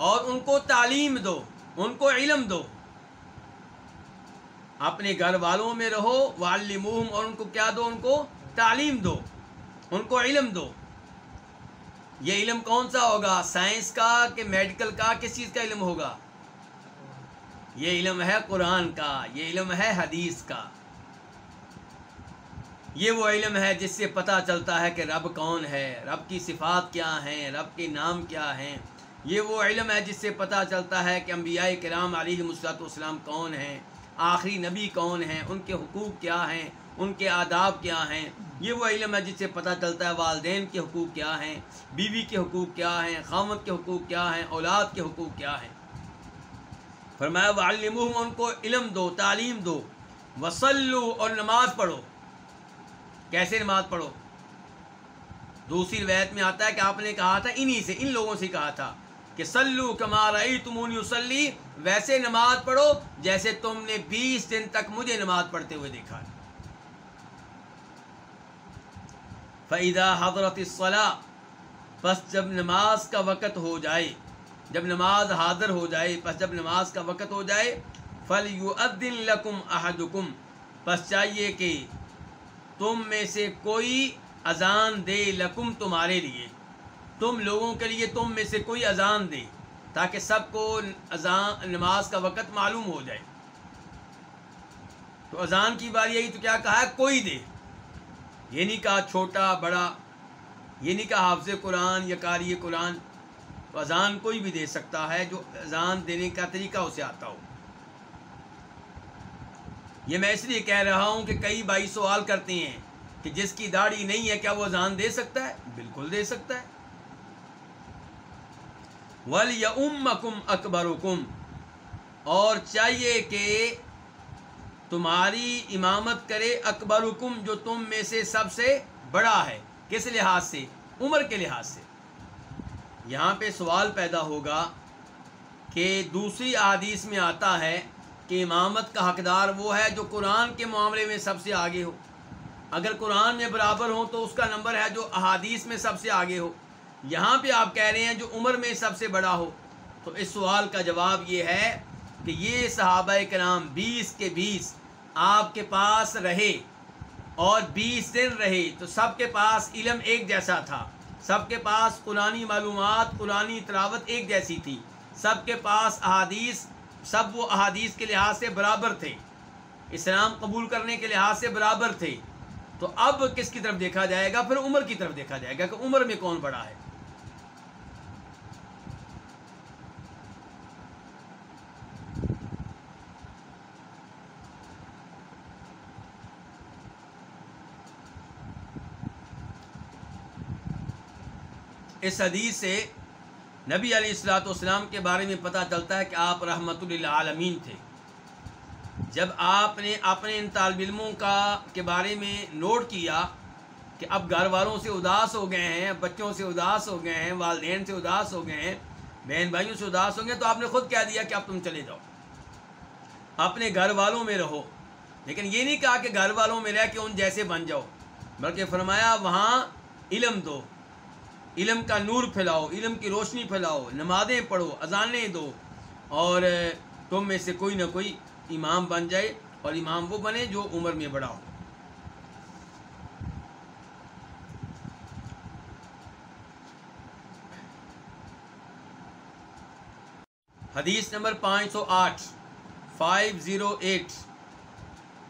S1: اور ان کو تعلیم دو، ان کو علم دو۔ اپنے گھر والوں میں رہو وعلموہم اور ان کو کیا دو؟ ان کو تعلیم دو، ان کو علم دو۔ یہ علم کون سا ہوگا؟ سائنس کا کہ میڈیکل کا؟ کس چیز کا علم ہوگا؟ یہ علم ہے قرآن کا، یہ علم ہے حدیث کا۔ یہ وہ علم ہے جس سے پتہ چلتا ہے کہ رب کون ہے، رب کی صفات کیا ہیں، رب کے نام کیا ہیں۔ یہ وہ علم ہے جس سے پتہ چلتا ہے کہ انبیاء کرام علیہ مصلاۃ والسلام کون ہیں، آخری نبی کون ہیں، ان کے حقوق کیا ہیں، ان کے آداب کیا ہیں۔ یہ وہ علم ہے جس سے پتہ چلتا ہے والدین کے حقوق کیا ہیں، بیوی کے حقوق کیا ہیں خامت کے حقوق کیا ہیں، اولاد کے حقوق کیا ہیں۔ فرمایا وعلم ان کو علم دو، تعلیم دو۔ وسلو اور نماز پڑھو۔ کیسے نماز پڑھو؟ دوسری روایت میں آتا ہے کہ آپ نے کہا تھا، انہی سے، ان لوگوں سے کہا تھا۔ کہ سلو کمار تمونی وسلی ویسے نماز پڑھو جیسے تم نے بیس دن تک مجھے نماز پڑھتے ہوئے دیکھا ہے۔ فعدہ حضرت الصلاح بس جب نماز کا وقت ہو جائے، جب نماز حاضر ہو جائے بس جب نماز کا وقت ہو جائے فل یو ادن لکم احدکم بس چاہیے کہ تم میں سے کوئی اذان دے لکم تمہارے لیے۔ تم لوگوں کے لیے تم میں سے کوئی اذان دے تاکہ سب کو اذان نماز کا وقت معلوم ہو جائے۔ تو اذان کی بات یہی تو کیا کہا ہے؟ کوئی دے۔ یہ نہیں کہا چھوٹا، بڑا۔ یہ نہیں کہا حافظ قرآن یا قاری قرآن۔ تو اذان کوئی بھی دے سکتا ہے جو اذان دینے کا طریقہ اسے آتا ہو۔ یہ میں اس لیے کہہ رہا ہوں کہ کئی بھائی سوال کرتے ہیں کہ جس کی داڑھی نہیں ہے، کیا وہ اذان دے سکتا ہے؟ بالکل دے سکتا ہے۔ ول یا ام کم اکبر اور چاہیے کہ تمہاری امامت کرے اکبر حکم جو تم میں سے سب سے بڑا ہے۔ کس لحاظ سے؟ عمر کے لحاظ سے۔ یہاں پہ سوال پیدا ہوگا کہ دوسری حدیث میں آتا ہے کہ امامت کا حقدار وہ ہے جو قرآن کے معاملے میں سب سے آگے ہو۔ اگر قرآن میں برابر ہوں تو اس کا نمبر ہے جو احادیث میں سب سے آگے ہو۔ یہاں پہ آپ کہہ رہے ہیں جو عمر میں سب سے بڑا ہو، تو اس سوال کا جواب یہ ہے کہ یہ صحابہ کرام بیس کے بیس آپ کے پاس رہے اور بیس دن رہے، تو سب کے پاس علم ایک جیسا تھا۔ سب کے پاس قرآن معلومات قرآن تلاوت ایک جیسی تھی۔ سب کے پاس احادیث، سب وہ احادیث کے لحاظ سے برابر تھے۔ اسلام قبول کرنے کے لحاظ سے برابر تھے۔ تو اب کس کی طرف دیکھا جائے گا؟ پھر عمر کی طرف دیکھا جائے گا کہ عمر میں کون بڑا ہے۔ اس حدیث سے نبی علیہ السلاۃ والسلام کے بارے میں پتہ چلتا ہے کہ آپ رحمۃ اللہ عالمین تھے۔ جب آپ نے اپنے ان طالب علموں کا کے بارے میں نوٹ کیا کہ اب گھر والوں سے اداس ہو گئے ہیں، بچوں سے اداس ہو گئے ہیں، والدین سے اداس ہو گئے ہیں، بہن بھائیوں سے اداس ہو گئے تو آپ نے خود کہہ دیا کہ اب تم چلے جاؤ۔ اپنے گھر والوں میں رہو۔ لیکن یہ نہیں کہا کہ گھر والوں میں رہ کے ان جیسے بن جاؤ، بلکہ فرمایا وہاں علم دو۔ علم کا نور پھیلاؤ، علم کی روشنی پھیلاؤ، نمازیں پڑھو، اذانیں دو۔ اور تم میں سے کوئی نہ کوئی امام بن جائے اور امام وہ بنے جو عمر میں بڑا ہو۔ حدیث نمبر پانچ سو آٹھ، فائیو زیرو ایٹ۔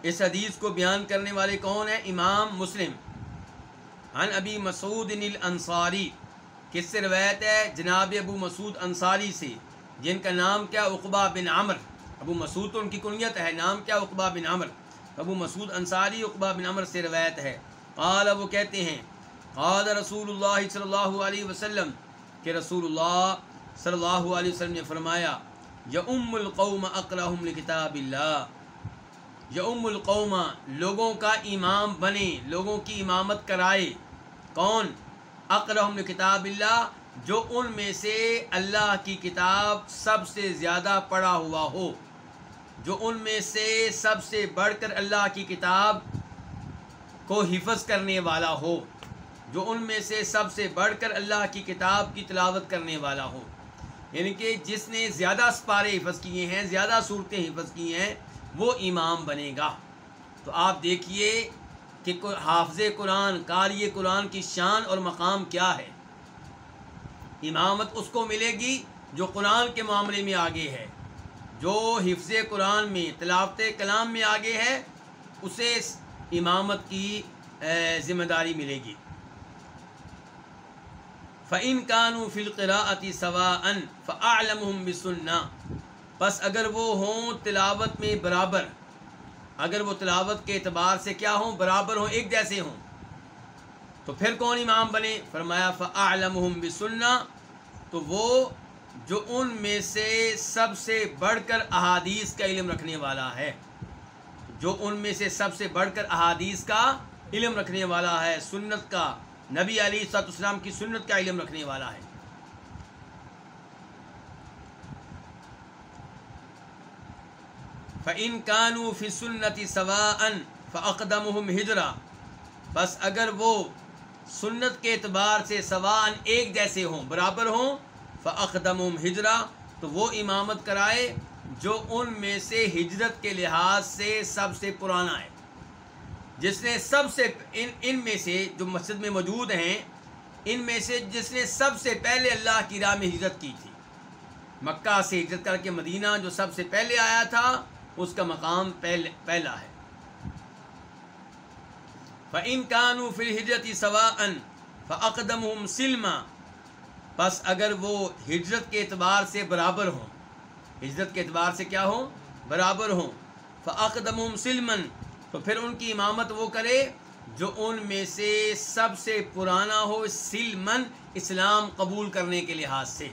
S1: اس حدیث کو بیان کرنے والے کون ہیں؟ امام مسلم۔ عن ابی مسعود الانصاری، کس سے روایت ہے؟ جناب ابو مسعود انصاری سے، جن کا نام کیا؟ اقبا بن عمر۔ ابو مسعود تو ان کی کنیت ہے، نام کیا؟ اقبا بن عمر۔ ابو مسعود انصاری اقبا بن عمر سے روایت ہے۔ قال، وہ کہتے ہیں، قال رسول اللہ صلی اللہ علیہ وسلم، کہ رسول اللہ صلی اللہ علیہ وسلم نے فرمایا، یا ام القوم اقرحم کتاب اللہ۔ یا ام لوگوں کا امام بنے لوگوں کی امامت کرائے کون؟ اقرحم کتاب اللہ، جو ان میں سے اللہ کی کتاب سب سے زیادہ پڑھا ہوا ہو۔ جو ان میں سے سب سے بڑھ کر اللہ کی کتاب کو حفظ کرنے والا ہو۔ جو ان میں سے سب سے بڑھ کر اللہ کی کتاب کی تلاوت کرنے والا ہو۔ یعنی کہ جس نے زیادہ سپارے حفظ کیے ہیں، زیادہ صورتیں حفظ کی ہیں وہ امام بنے گا۔ تو آپ دیکھیے کہ حافظ قرآن، قاری قرآن کی شان اور مقام کیا ہے۔ امامت اس کو ملے گی جو قرآن کے معاملے میں آگے ہے، جو حفظ قرآن میں، تلاوت کلام میں آگے ہے، اسے امامت کی ذمہ داری ملے گی۔ فعین کانو فلقراعتی صوا ان فعالم بسنا بس اگر وہ ہوں تلاوت میں برابر، اگر وہ تلاوت کے اعتبار سے کیا ہوں، برابر ہوں، ایک جیسے ہوں، تو پھر کون امام بنے؟ فرمایا فعالم بسنا تو وہ جو ان میں سے سب سے بڑھ کر احادیث کا علم رکھنے والا ہے، جو ان میں سے سب سے بڑھ کر احادیث کا علم رکھنے والا ہے، سنت کا، نبی علی صاحب السلام کی سنت کا علم رکھنے والا ہے۔ فعن کانو فسنتی سوا ان فقدم ہجرا بس اگر وہ سنت کے اعتبار سے سوان ایک جیسے ہوں، برابر ہوں فقدم ہجرا تو وہ امامت کرائے جو ان میں سے ہجرت کے لحاظ سے سب سے پرانا ہے۔ جس نے سب سے ان ان میں سے جو مسجد میں موجود ہیں، ان میں سے جس نے سب سے پہلے اللہ کی راہ میں ہجرت کی تھی۔ مکہ سے ہجرت کر کے مدینہ جو سب سے پہلے آیا تھا اس کا مقام پہلے پہلا ہے۔ فعن کانو فل ہجرت سوا ان فقدم سلما بس اگر وہ ہجرت کے اعتبار سے برابر ہوں، ہجرت کے اعتبار سے کیا ہوں؟ برابر ہوں۔ فعقدم سلمن تو پھر ان کی امامت وہ کرے جو ان میں سے سب سے پرانا ہو سلمن اسلام قبول کرنے کے لحاظ سے۔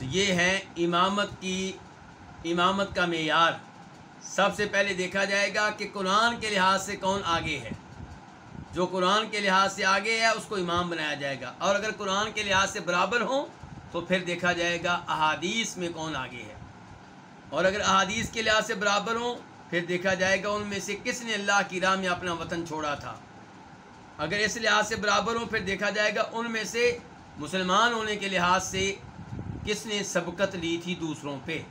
S1: تو یہ ہے امامت کی، امامت کا معیار۔ سب سے پہلے دیکھا جائے گا کہ قرآن کے لحاظ سے کون آگے ہے۔ جو قرآن کے لحاظ سے آگے ہے، اس کو امام بنایا جائے گا۔ اور اگر قرآن کے لحاظ سے برابر ہوں، تو پھر دیکھا جائے گا احادیث میں کون آگے ہے۔ اور اگر احادیث کے لحاظ سے برابر ہوں، پھر دیکھا جائے گا ان میں سے کس نے اللہ کی راہ میں اپنا وطن چھوڑا تھا۔ اگر اس لحاظ سے برابر ہوں، پھر دیکھا جائے گا ان میں سے مسلمان ہونے کے لحاظ سے کس نے سبقت لی تھی دوسروں پہ؟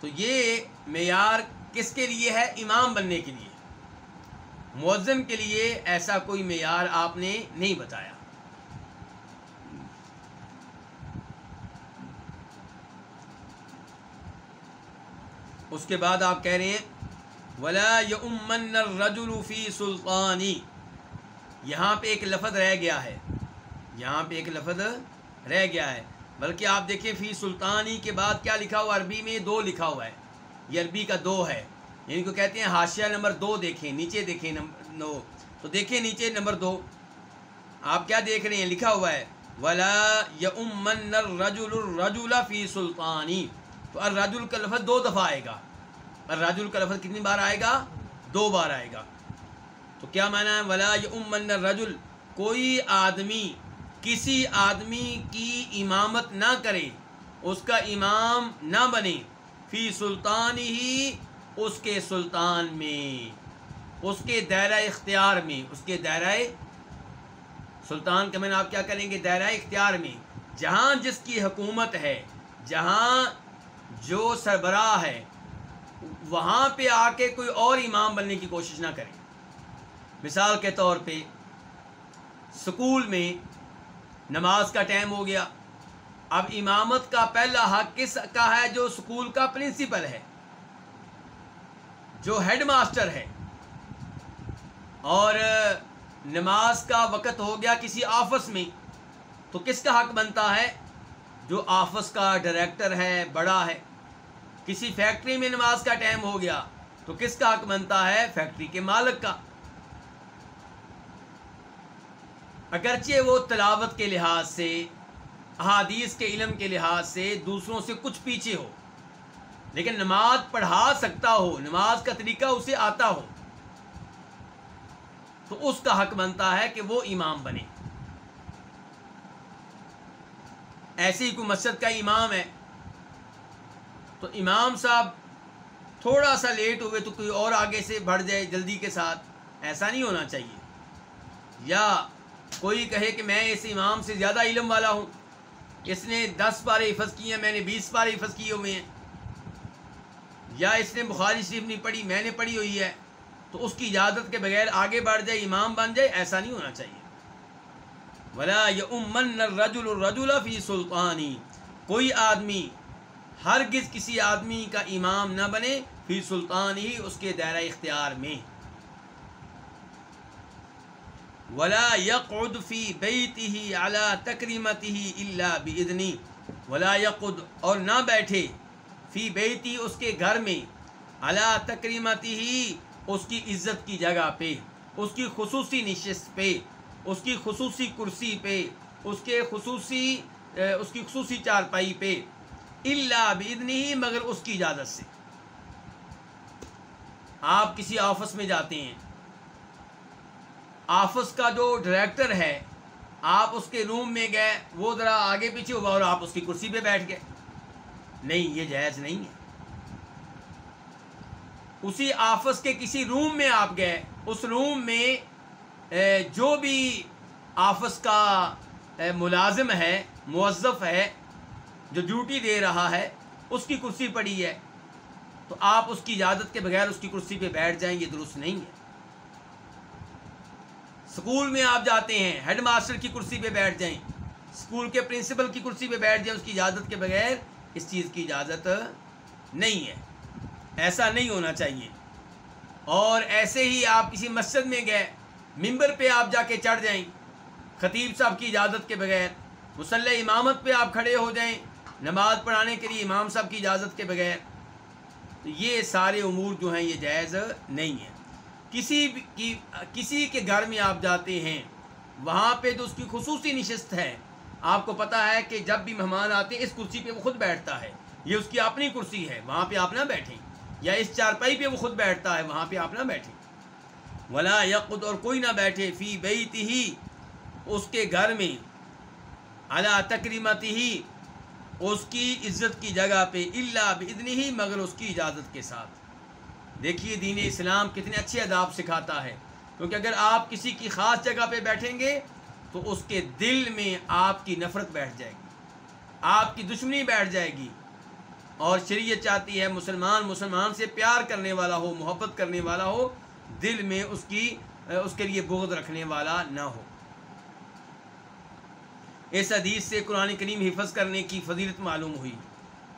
S1: تو یہ معیار کس کے لیے ہے؟ امام بننے کے لیے۔ مؤذن کے لیے ایسا کوئی معیار آپ نے نہیں بتایا۔ اس کے بعد آپ کہہ رہے ہیں، ولا یمن الرجل فی سلطانی یہاں پہ ایک لفظ رہ گیا ہے۔ یہاں پہ ایک لفظ رہ گیا ہے۔ بلکہ آپ دیکھیں فی سلطانی کے بعد کیا لکھا ہوا عربی میں دو لکھا ہوا ہے۔ یہ عربی کا دو ہے۔ یعنی کو کہتے ہیں حاشیہ نمبر دو دیکھیں، نیچے دیکھیں نو۔ تو دیکھیں نیچے نمبر دو۔ آپ کیا دیکھ رہے ہیں؟ لکھا ہوا ہے۔ ولا یمن الرجل الرجل فی سلطانی تو الرجل کا لفظ دو دفعہ آئے گا۔ الرجل کا لفظ کتنی بار آئے گا؟ دو بار آئے گا۔ تو کیا معنی ہے؟ ولا یمن الرجل۔ کوئی آدمی کسی آدمی کی امامت نہ کرے، اس کا امام نہ بنے، فی سلطان ہی اس کے سلطان میں، اس کے دائرہ اختیار میں، اس کے دائرہ سلطان کے میں آپ کیا کریں گے؟ دائرہ اختیار میں۔ جہاں جس کی حکومت ہے، جہاں جو سربراہ ہے، وہاں پہ آ کے کوئی اور امام بننے کی کوشش نہ کریں مثال کے طور پہ، سکول میں نماز کا ٹائم ہو گیا۔ اب امامت کا پہلا حق کس کا ہے جو سکول کا پرنسپل ہے؟ جو ہیڈ ماسٹر ہے۔ اور نماز کا وقت ہو گیا کسی آفس میں، تو کس کا حق بنتا ہے؟ جو آفس کا ڈائریکٹر ہے، بڑا ہے۔ کسی فیکٹری میں نماز کا ٹائم ہو گیا، تو کس کا حق بنتا ہے؟ فیکٹری کے مالک کا۔ اگرچہ وہ تلاوت کے لحاظ سے، احادیث کے علم کے لحاظ سے دوسروں سے کچھ پیچھے ہو، لیکن نماز پڑھا سکتا ہو، نماز کا طریقہ اسے آتا ہو، تو اس کا حق بنتا ہے کہ وہ امام بنے۔ ایسی کوئی مسجد کا امام ہے، تو امام صاحب تھوڑا سا لیٹ ہوئے تو کوئی اور آگے سے بڑھ جائے جلدی کے ساتھ، ایسا نہیں ہونا چاہیے۔ یا کوئی کہے کہ میں اس امام سے زیادہ علم والا ہوں۔ اس نے دس پارے حفظ کیے ہیں، میں نے بیس پارے حفظ کیے ہوئے ہیں۔ یا اس نے بخاری شریف نہیں پڑھی، میں نے پڑھی ہوئی ہے۔ تو اس کی اجازت کے بغیر آگے بڑھ جائے، امام بن جائے، ایسا نہیں ہونا چاہیے۔ ولا امن رجول الرجول فی سلطانی کوئی آدمی، ہرگز کسی آدمی کا امام نہ بنے فی سلطان ہی اس کے دائرہ اختیار میں۔ ولا يقعد في بيته على تكريمته الا باذني ولا يقعد اور نہ بیٹھے فی بیتی اس کے گھر میں على تکریمته اس کی عزت کی جگہ پہ، اس کی خصوصی نشست پہ، اس کی خصوصی کرسی پہ، اس کے خصوصی اس کی خصوصی چارپائی پہ اللہ بدنی ہی مگر اس کی اجازت سے۔ آپ کسی آفس میں جاتے ہیں آفس کا جو ڈائریکٹر ہے، آپ اس کے روم میں گئے، وہ ذرا آگے پیچھے ہوا اور آپ اس کی کرسی پہ بیٹھ گئے۔ نہیں، یہ جائز نہیں ہے۔ اسی آفس کے کسی روم میں آپ گئے، اس روم میں جو بھی آفس کا ملازم ہے، موظف ہے، جو ڈیوٹی دے رہا ہے، اس کی کرسی پڑی ہے۔ تو آپ اس کی اجازت کے بغیر اس کی کرسی پہ بیٹھ جائیں، یہ درست نہیں ہے۔ اسکول میں آپ جاتے ہیں، ہیڈ ماسٹر کی کرسی پہ بیٹھ جائیں۔ اسکول کے پرنسپل کی کرسی پہ بیٹھ جائیں، اس کی اجازت کے بغیر اس چیز کی اجازت نہیں ہے۔ ایسا نہیں ہونا چاہیے۔ اور ایسے ہی آپ کسی مسجد میں گئے، ممبر پہ آپ جا کے چڑھ جائیں، خطیب صاحب کی اجازت کے بغیر مسلح امامت پہ آپ کھڑے ہو جائیں، نماز پڑھانے کے لیے امام صاحب کی اجازت کے بغیر، تو یہ سارے امور جو ہیں یہ جائز نہیں ہیں۔ کسی کی کسی کے گھر میں آپ جاتے ہیں، وہاں پہ تو اس کی خصوصی نشست ہے۔ آپ کو پتہ ہے کہ جب بھی مہمان آتے ہیں، اس کرسی پہ وہ خود بیٹھتا ہے۔ یہ اس کی اپنی کرسی ہے، وہاں پہ آپ نہ بیٹھیں۔ یا اس چارپائی پہ وہ خود بیٹھتا ہے، وہاں پہ آپ نہ بیٹھیں۔ ولا یقد اور کوئی نہ بیٹھے فی بیت ہی اس کے گھر میں۔ اللہ تکریمت ہی اس کی عزت کی جگہ پہ۔ اللہ بدنی ہی مگر اس کی اجازت کے ساتھ۔ دیکھیے دین اسلام کتنے اچھے اداب سکھاتا ہے۔ کیونکہ اگر آپ کسی کی خاص جگہ پہ بیٹھیں گے، تو اس کے دل میں آپ کی نفرت بیٹھ جائے گی، آپ کی دشمنی بیٹھ جائے گی۔ اور شریعت چاہتی ہے مسلمان مسلمان سے پیار کرنے والا ہو، محبت کرنے والا ہو، دل میں اس کی، اس کے لیے بغض رکھنے والا نہ ہو۔ اس حدیث سے قرآن کریم حفظ کرنے کی فضیلت معلوم ہوئی۔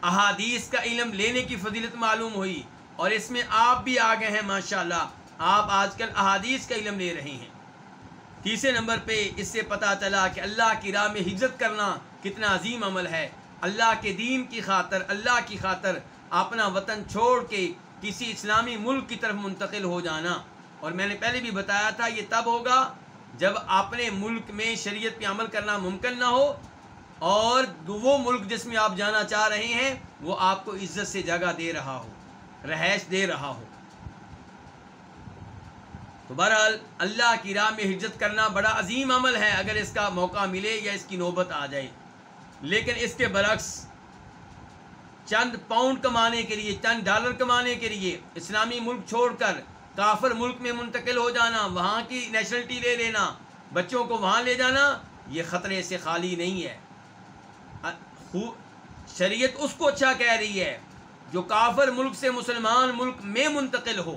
S1: احادیث کا علم لینے کی فضیلت معلوم ہوئی۔ اور اس میں آپ بھی آگے ہیں، ماشاءاللہ۔ آپ آج کل احادیث کا علم لے رہے ہیں۔ تیسرے نمبر پہ اس سے پتہ چلا کہ اللہ کی راہ میں ہجرت کرنا کتنا عظیم عمل ہے۔ اللہ کے دین کی خاطر، اللہ کی خاطر اپنا وطن چھوڑ کے کسی اسلامی ملک کی طرف منتقل ہو جانا۔ اور میں نے پہلے بھی بتایا تھا، یہ تب ہوگا جب اپنے ملک میں شریعت پہ عمل کرنا ممکن نہ ہو۔ اور وہ ملک جس میں آپ جانا چاہ رہے ہیں، وہ آپ کو عزت سے جگہ دے رہا ہو۔ رہائش دے رہا ہو تو بہرحال اللہ کی راہ میں ہجرت کرنا بڑا عظیم عمل ہے، اگر اس کا موقع ملے یا اس کی نوبت آ جائے۔ لیکن اس کے برعکس چند پاؤنڈ کمانے کے لیے، چند ڈالر کمانے کے لیے اسلامی ملک چھوڑ کر کافر ملک میں منتقل ہو جانا، وہاں کی نیشنلٹی لے لینا، بچوں کو وہاں لے جانا، یہ خطرے سے خالی نہیں ہے۔ شریعت اس کو اچھا کہہ رہی ہے۔ جو کافر ملک سے مسلمان ملک میں منتقل ہو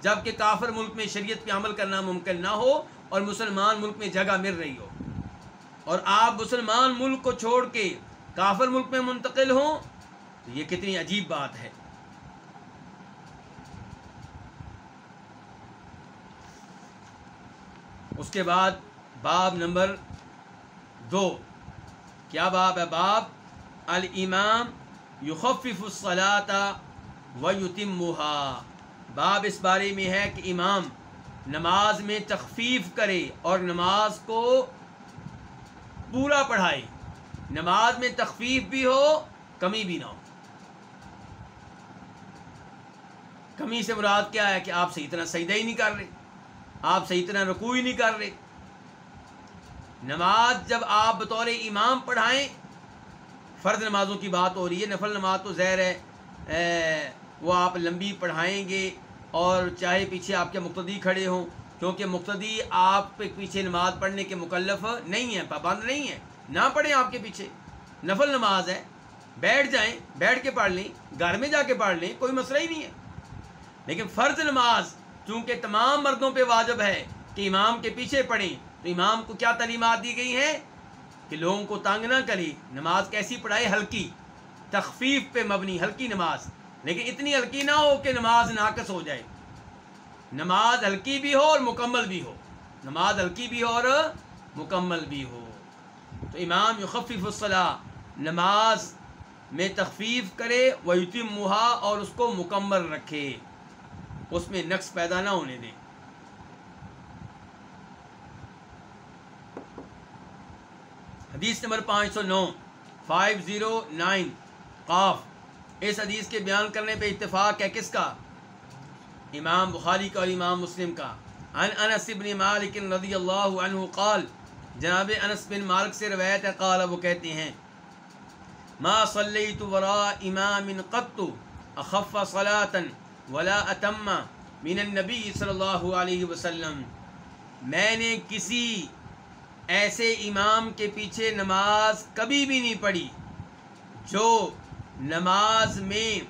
S1: جبکہ کافر ملک میں شریعت پہ عمل کرنا ممکن نہ ہو اور مسلمان ملک میں جگہ مل رہی ہو۔ اور آپ مسلمان ملک کو چھوڑ کے کافر ملک میں منتقل ہوں، تو یہ کتنی عجیب بات ہے۔ اس کے بعد باب نمبر دو۔ کیا باب ہے؟ باب الامام یخفف الصلاۃ و یتمها باب اس بارے میں ہے کہ امام نماز میں تخفیف کرے اور نماز کو پورا پڑھائے۔ نماز میں تخفیف بھی ہو، کمی بھی نہ ہو۔ کمی سے مراد کیا ہے کہ آپ صحیح طرح سجدہ ہی نہیں کر رہے، آپ صحیح طرح رکوع ہی نہیں کر رہے۔ نماز جب آپ بطور امام پڑھائیں فرد نمازوں کی بات ہو رہی ہے، نفل نماز تو زہر ہے وہ آپ لمبی پڑھائیں گے اور چاہے پیچھے آپ کے مقتدی کھڑے ہوں، کیونکہ مقتدی آپ کے پیچھے نماز پڑھنے کے مکلف نہیں ہیں، پابند نہیں ہیں، نہ پڑھیں آپ کے پیچھے۔ نفل نماز ہے، بیٹھ جائیں، بیٹھ کے پڑھ لیں، گھر میں جا کے پڑھ لیں، کوئی مسئلہ ہی نہیں ہے۔ لیکن فرض نماز چونکہ تمام مردوں پہ واجب ہے کہ امام کے پیچھے پڑھیں، تو امام کو کیا تعلیمات دی گئی ہیں؟ کہ لوگوں کو تنگ نہ کرے نماز کیسی پڑھائے ہلکی تخفیف پہ مبنی، ہلکی نماز۔ لیکن اتنی ہلکی نہ ہو کہ نماز ناقص ہو جائے۔ نماز ہلکی بھی ہو اور مکمل بھی ہو۔ نماز ہلکی بھی ہو اور مکمل بھی ہو۔ تو امام یخفف الصلاح نماز میں تخفیف کرے وہ یتیم اور اس کو مکمل رکھے۔ اس میں نقص پیدا نہ ہونے دے حدیث نمبر پانچ سو نو فائیو زیرو نائن قاف۔ اس حدیث کے بیان کرنے پہ اتفاق ہے کس کا؟ امام بخاری کا اور امام مسلم کا۔ ان انس بن مالک رضی اللہ عنہ قال، جناب انس بن مالک سے روایت ہے، قال، وہ کہتے ہیں، ما صلیت وراء امام قط اخف صلاة ولا اتم من النبی صلی اللہ علیہ وسلم۔ میں نے کسی ایسے امام کے پیچھے نماز کبھی بھی نہیں پڑھی۔ جو نماز میں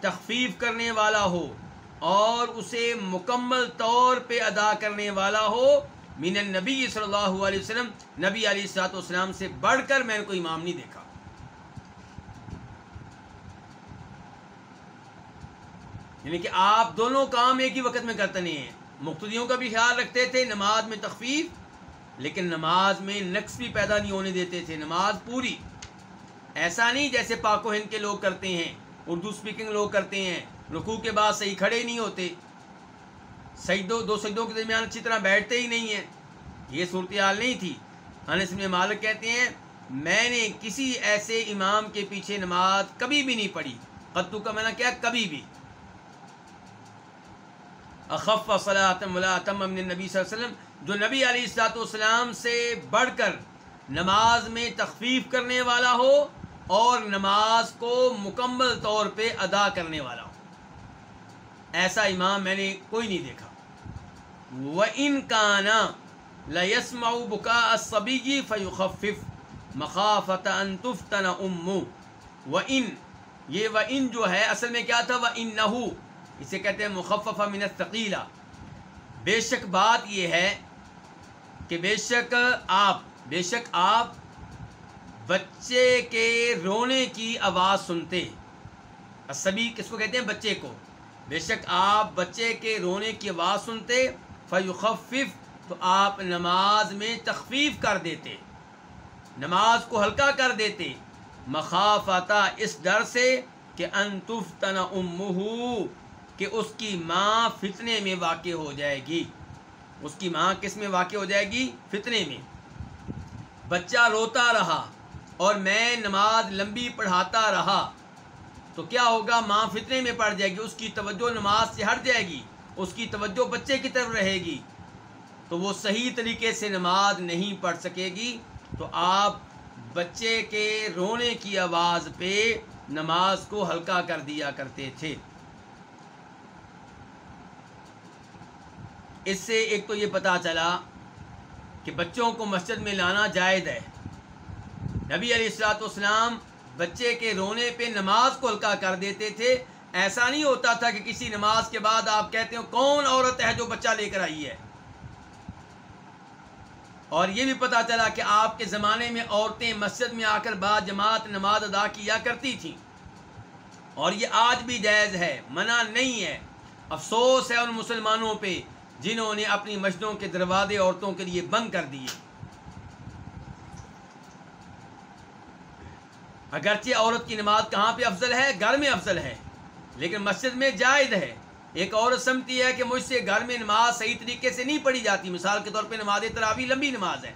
S1: تخفیف کرنے والا ہو اور اسے مکمل طور پہ ادا کرنے والا ہو مین نبی صلی اللہ علیہ وسلم، نبی علیہ السلاط والسلام سے بڑھ کر میں نے کوئی امام نہیں دیکھا۔ یعنی کہ آپ دونوں کام ایک ہی وقت میں کرتے نہیں ہیں۔ مقتدیوں کا بھی خیال رکھتے تھے، نماز میں تخفیف لیکن نماز میں نقص بھی پیدا نہیں ہونے دیتے تھے، نماز پوری۔ ایسا نہیں جیسے پاک و ہند کے لوگ کرتے ہیں، اردو اسپیکنگ لوگ کرتے ہیں، رکوع کے بعد صحیح کھڑے نہیں ہوتے۔ سجدوں، دو سجدوں کے درمیان اچھی طرح بیٹھتے ہی نہیں ہیں۔ یہ صورتحال نہیں تھی۔ انس میں مالک کہتے ہیں، میں نے کسی ایسے امام کے پیچھے نماز کبھی بھی نہیں پڑھی۔ قطو کا میں نے کیا؟ کبھی بھی۔ اخف صلاحتم الم نبی صلی اللہ علیہ وسلم جو نبی علیہ السلاۃ والسلام سے بڑھ کر نماز میں تخفیف کرنے والا ہو اور نماز کو مکمل طور پہ ادا کرنے والا ہوں ایسا امام میں نے کوئی نہیں دیکھا۔ وہ ان کا نا لسم بکا صبی فیخف مخافت انتف تن امو و ان یہ و ان جو ہے، اصل میں کیا تھا؟ وہ ان نہ اسے کہتے ہیں مخفف من ثقیلا بے شک بات یہ ہے کہ بے شک آپ، بے شک آپ بچے کے رونے کی آواز سنتے سبھی کس کو کہتے ہیں؟ بچے کو۔ بے شک آپ بچے کے رونے کی آواز سنتے، فیخفف تو آپ نماز میں تخفیف کر دیتے، نماز کو ہلکا کر دیتے۔ مخافتا اس ڈر سے کہ انتف تن امہ کہ اس کی ماں فتنے میں واقع ہو جائے گی۔ اس کی ماں کس میں واقع ہو جائے گی؟ فتنے میں۔ بچہ روتا رہا اور میں نماز لمبی پڑھاتا رہا۔ تو کیا ہوگا؟ ماں فتنے میں پڑ جائے گی، اس کی توجہ نماز سے ہٹ جائے گی، اس کی توجہ بچے کی طرف رہے گی۔ تو وہ صحیح طریقے سے نماز نہیں پڑھ سکے گی۔ تو آپ بچے کے رونے کی آواز پہ نماز کو ہلکا کر دیا کرتے تھے۔ اس سے ایک تو یہ پتا چلا کہ بچوں کو مسجد میں لانا جائز ہے۔ نبی علیہ السلاۃ والسلام بچے کے رونے پہ نماز کو ہلکا کر دیتے تھے۔ ایسا نہیں ہوتا تھا کہ کسی نماز کے بعد آپ کہتے ہو کون عورت ہے جو بچہ لے کر آئی ہے۔ اور یہ بھی پتا چلا کہ آپ کے زمانے میں عورتیں مسجد میں آ کر بعد جماعت نماز ادا کیا کرتی تھیں۔ اور یہ آج بھی جائز ہے، منع نہیں ہے۔ افسوس ہے ان مسلمانوں پہ۔ جنہوں نے اپنی مسجدوں کے دروازے عورتوں کے لیے بند کر دیے۔ اگرچہ عورت کی نماز کہاں پہ افضل ہے؟ گھر میں افضل ہے، لیکن مسجد میں جائز ہے۔ ایک عورت سمجھتی ہے کہ مجھ سے گھر میں نماز صحیح طریقے سے نہیں پڑھی جاتی۔ مثال کے طور پہ نماز تراوی لمبی نماز ہے۔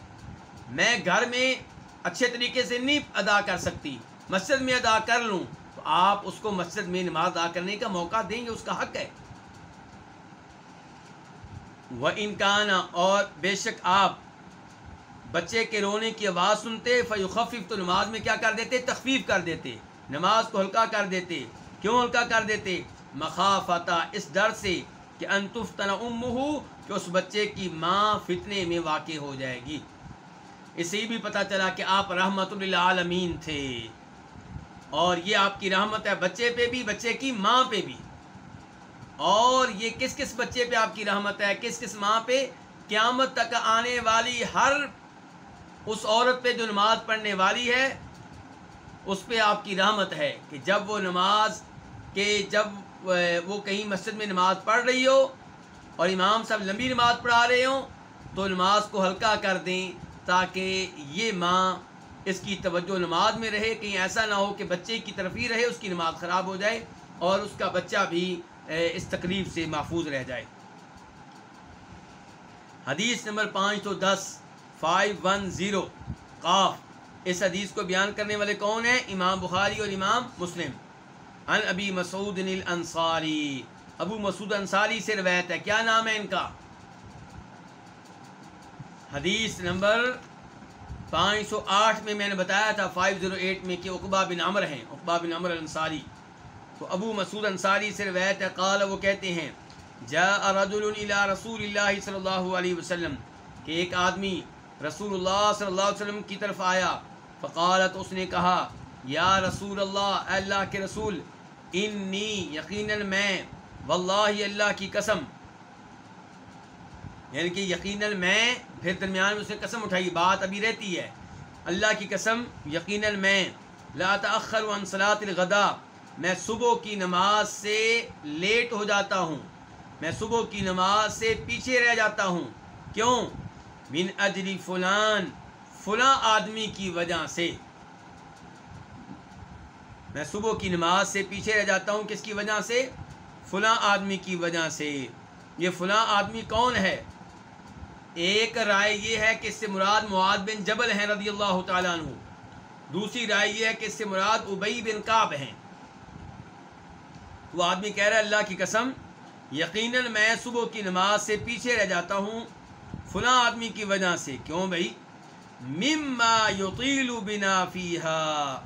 S1: میں گھر میں اچھے طریقے سے نہیں ادا کر سکتی۔ مسجد میں ادا کر لوں تو آپ اس کو مسجد میں نماز ادا کرنے کا موقع دیں گے، اس کا حق ہے۔ وہ انکان اور بے شک آپ بچے کے رونے کی آواز سنتے فیخفف تو نماز میں کیا کر دیتے؟ تخفیف کر دیتے، نماز کو ہلکا کر دیتے۔ کیوں ہلکا کر دیتے؟ مخافتا، اس ڈر سے کہ انتف تن ام ہو کہ اس بچے کی ماں فتنے میں واقع ہو جائے گی۔ اسے بھی پتہ چلا کہ آپ رحمت اللہ عالمین تھے۔ اور یہ آپ کی رحمت ہے بچے پہ بھی، بچے کی ماں پہ بھی۔ اور یہ کس کس بچے پہ آپ کی رحمت ہے؟ کس کس ماں پہ؟ قیامت تک آنے والی ہر اس عورت پہ جو نماز پڑھنے والی ہے، اس پہ آپ کی رحمت ہے کہ جب وہ نماز کہ جب وہ کہیں مسجد میں نماز پڑھ رہی ہو اور امام صاحب لمبی نماز پڑھا رہے ہوں، تو نماز کو ہلکا کر دیں تاکہ یہ ماں اس کی توجہ نماز میں رہے، کہیں ایسا نہ ہو کہ بچے کی طرف ہی رہے، اس کی نماز خراب ہو جائے اور اس کا بچہ بھی اس تکلیف سے محفوظ رہ جائے۔ حدیث نمبر پانچ سو دس، فائیو ون زیرو، قاف۔ اس حدیث کو بیان کرنے والے کون ہیں؟ امام بخاری اور امام مسلم۔ ان ابی مسعود الانصاری۔ ابو مسعود انصاری سے روایت ہے۔ کیا نام ہے ان کا؟ حدیث نمبر پانچ سو آٹھ میں میں نے بتایا تھا، فائیو زیرو ایٹ میں کہ اقبا بن عمر ہیں اقبا بن عمر انصاری تو ابو مسعود انصاری سے روایت قال وہ کہتے ہیں جا رجل الى رسول اللہ صلی اللہ علیہ وسلم، کہ ایک آدمی رسول اللہ صلی اللہ علیہ وسلم کی طرف آیا، فقالت، اس نے کہا، یا رسول اللہ اللہ کے رسول، انی یقیناً میں، واللہ اللہ کی قسم یعنی کہ یقیناً میں، پھر درمیان میں اس نے قسم اٹھائی، بات ابھی رہتی ہے، اللہ کی قسم، یقیناً میں، لا تأخر عن صلاة الغدا میں صبح کی نماز سے لیٹ ہو جاتا ہوں۔ میں صبح کی نماز سے پیچھے رہ جاتا ہوں۔ کیوں؟ من اجری فلان، فلاں آدمی کی وجہ سے۔ میں صبح کی نماز سے پیچھے رہ جاتا ہوں۔ کس کی وجہ سے؟ فلاں آدمی کی وجہ سے۔ یہ فلاں آدمی کون ہے؟ ایک رائے یہ ہے کہ اس سے مراد معاد بن جبل ہیں رضی اللہ تعالیٰ عنہ۔ دوسری رائے یہ ہے کہ اس سے مراد ابئی بن کعب ہیں۔ وہ آدمی کہہ رہا ہے اللہ کی قسم، یقیناً میں صبح کی نماز سے پیچھے رہ جاتا ہوں فلاں آدمی کی وجہ سے۔ کیوں بھائی؟ مما یطیل بنا فیہا۔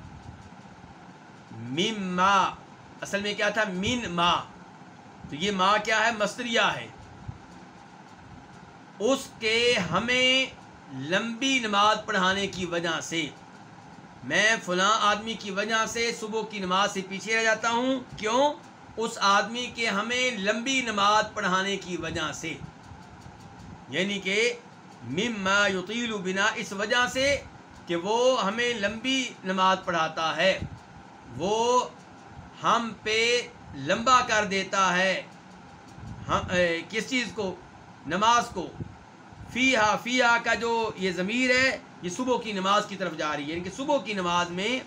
S1: میم ما اصل میں کیا تھا؟ مین ما۔ تو یہ ماں کیا ہے؟ مستریا ہے۔ اس کے ہمیں لمبی نماز پڑھانے کی وجہ سے، میں فلاں آدمی کی وجہ سے صبح کی نماز سے پیچھے رہ جاتا ہوں۔ کیوں؟ اس آدمی کے ہمیں لمبی نماز پڑھانے کی وجہ سے۔ یعنی کہ مما یطیل بنا اس وجہ سے کہ وہ ہمیں لمبی نماز پڑھاتا ہے۔ وہ ہم پہ لمبا کر دیتا ہے۔ ہم کس چیز کو؟ نماز کو۔ فی ہا فی ہا کا جو یہ ضمیر ہے، یہ صبح کی نماز کی طرف جا رہی ہے۔ یعنی کہ صبح کی نماز میں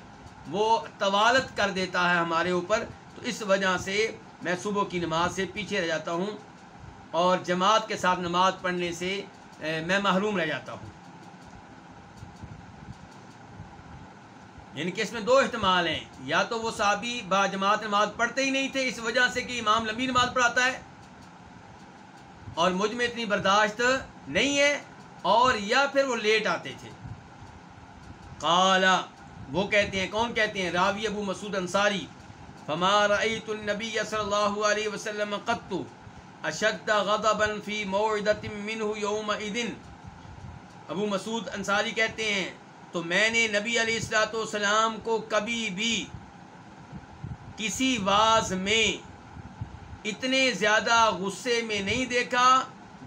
S1: وہ طوالت کر دیتا ہے ہمارے اوپر۔ اس وجہ سے میں صبح کی نماز سے پیچھے رہ جاتا ہوں اور جماعت کے ساتھ نماز پڑھنے سے میں محروم رہ جاتا ہوں۔ یعنی کہ اس میں دو احتمال ہیں۔ یا تو وہ صحابی با جماعت نماز پڑھتے ہی نہیں تھے اس وجہ سے کہ امام لمبی نماز پڑھاتا ہے، اور مجھ میں اتنی برداشت نہیں ہے، اور یا پھر وہ لیٹ آتے تھے۔ کالا وہ کہتے ہیں، کون کہتے ہیں؟ راوی ابو مسعود انصاری۔ فما رأيت النبي صلی اللہ علیہ وسلم قط اشد غضبا في موعدة منه يومئذ. ابو مسعود انصاری کہتے ہیں، تو میں نے نبی علیہ السلاۃ والسلام کو کبھی بھی کسی واز میں اتنے زیادہ غصے میں نہیں دیکھا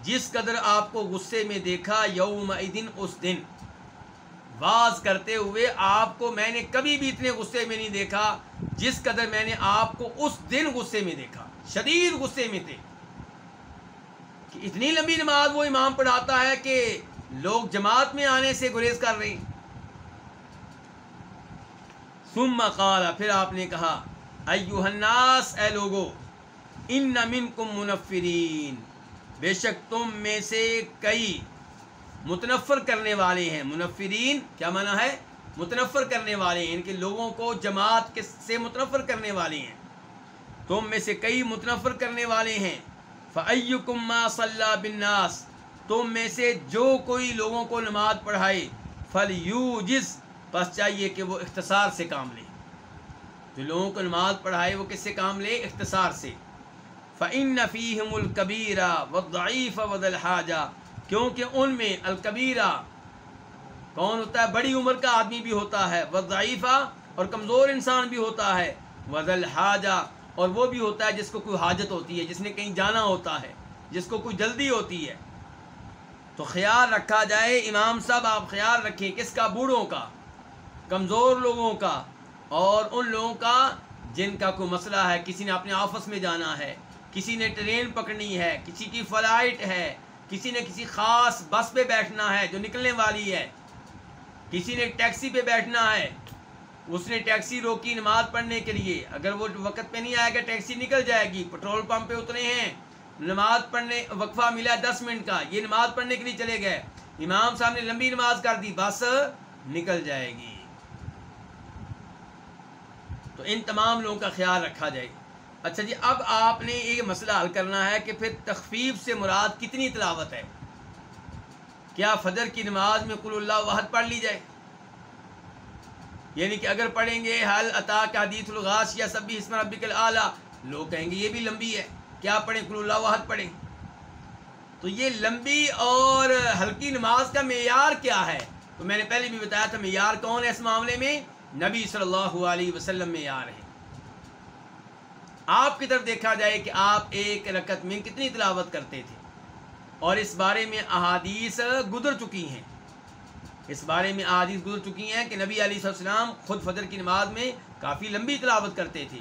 S1: جس قدر آپ کو غصے میں دیکھا یوم دن اس دن۔ واز کرتے ہوئے آپ کو میں نے کبھی بھی اتنے غصے میں نہیں دیکھا جس قدر میں نے آپ کو اس دن غصے میں دیکھا، شدید غصے میں تھے۔ کہ اتنی لمبی نماز وہ امام پڑھاتا ہے کہ لوگ جماعت میں آنے سے گریز کر رہے ہیں ثم قال، پھر آپ نے کہا ایوہ الناس، اے لوگو، ان منکم منفرین، بے شک تم میں سے کئی متنفر کرنے والے ہیں۔ منفرین کیا معنی ہے؟ متنفر کرنے والے ہیں، ان کے لوگوں کو جماعت کے سے متنفر کرنے والے ہیں۔ تم میں سے کئی متنفر کرنے والے ہیں۔ فعیکم ما صلی بناس تم میں سے جو کوئی لوگوں کو نماز پڑھائے فل یو جس بس چاہیے کہ وہ اختصار سے کام لے۔ جو لوگوں کو نماز پڑھائے، وہ کس سے کام لے؟ اختصار سے۔ فعن نفیم القبیرہ وضعیف ود الحاجہ کیونکہ ان میں الکبیرہ کون ہوتا ہے؟ بڑی عمر کا آدمی بھی ہوتا ہے وضعیفہ اور کمزور انسان بھی ہوتا ہے وز الحاجہ اور وہ بھی ہوتا ہے جس کو کوئی حاجت ہوتی ہے، جس نے کہیں جانا ہوتا ہے، جس کو کوئی جلدی ہوتی ہے۔ تو خیال رکھا جائے، امام صاحب آپ خیال رکھیں کس کا؟ بوڑھوں کا، کمزور لوگوں کا اور ان لوگوں کا جن کا کوئی مسئلہ ہے، کسی نے اپنے آفس میں جانا ہے، کسی نے ٹرین پکڑنی ہے، کسی کی فلائٹ ہے کسی نے کسی خاص بس پہ بیٹھنا ہے جو نکلنے والی ہے، کسی نے ٹیکسی پہ بیٹھنا ہے، اس نے ٹیکسی روکی نماز پڑھنے کے لیے۔ اگر وہ وقت پہ نہیں آئے گا، ٹیکسی نکل جائے گی۔ پٹرول پمپ پہ اترے ہیں، نماز پڑھنے، وقفہ ملا دس منٹ کا، یہ نماز پڑھنے کے لیے چلے گئے۔ امام صاحب نے لمبی نماز کر دی، بس نکل جائے گی۔ تو ان تمام لوگوں کا خیال رکھا جائے اچھا جی اب آپ نے یہ مسئلہ حل کرنا ہے کہ پھر تخفیف سے مراد کتنی تلاوت ہے؟ کیا فجر کی نماز میں کل اللہ وحد پڑھ لی جائے؟ یعنی کہ اگر پڑھیں گے، حل عطا کا حدیث الغاس یا سبھی اسم ربی اعلیٰ لوگ کہیں گے یہ بھی لمبی ہے، کیا پڑھیں؟ کل اللہ وحد پڑھیں۔ تو یہ لمبی اور ہلکی نماز کا معیار کیا ہے؟ تو میں نے پہلے بھی بتایا تھا، معیار کون ہے اس معاملے میں؟ نبی صلی اللہ علیہ وسلم میں آ رہے آپ کی طرف دیکھا جائے کہ آپ ایک رکت میں کتنی تلاوت کرتے تھے۔ اور اس بارے میں احادیث گزر چکی ہیں۔ اس بارے میں احادیث گزر چکی ہیں کہ نبی علیہ السلام خود فجر کی نماز میں کافی لمبی تلاوت کرتے تھے۔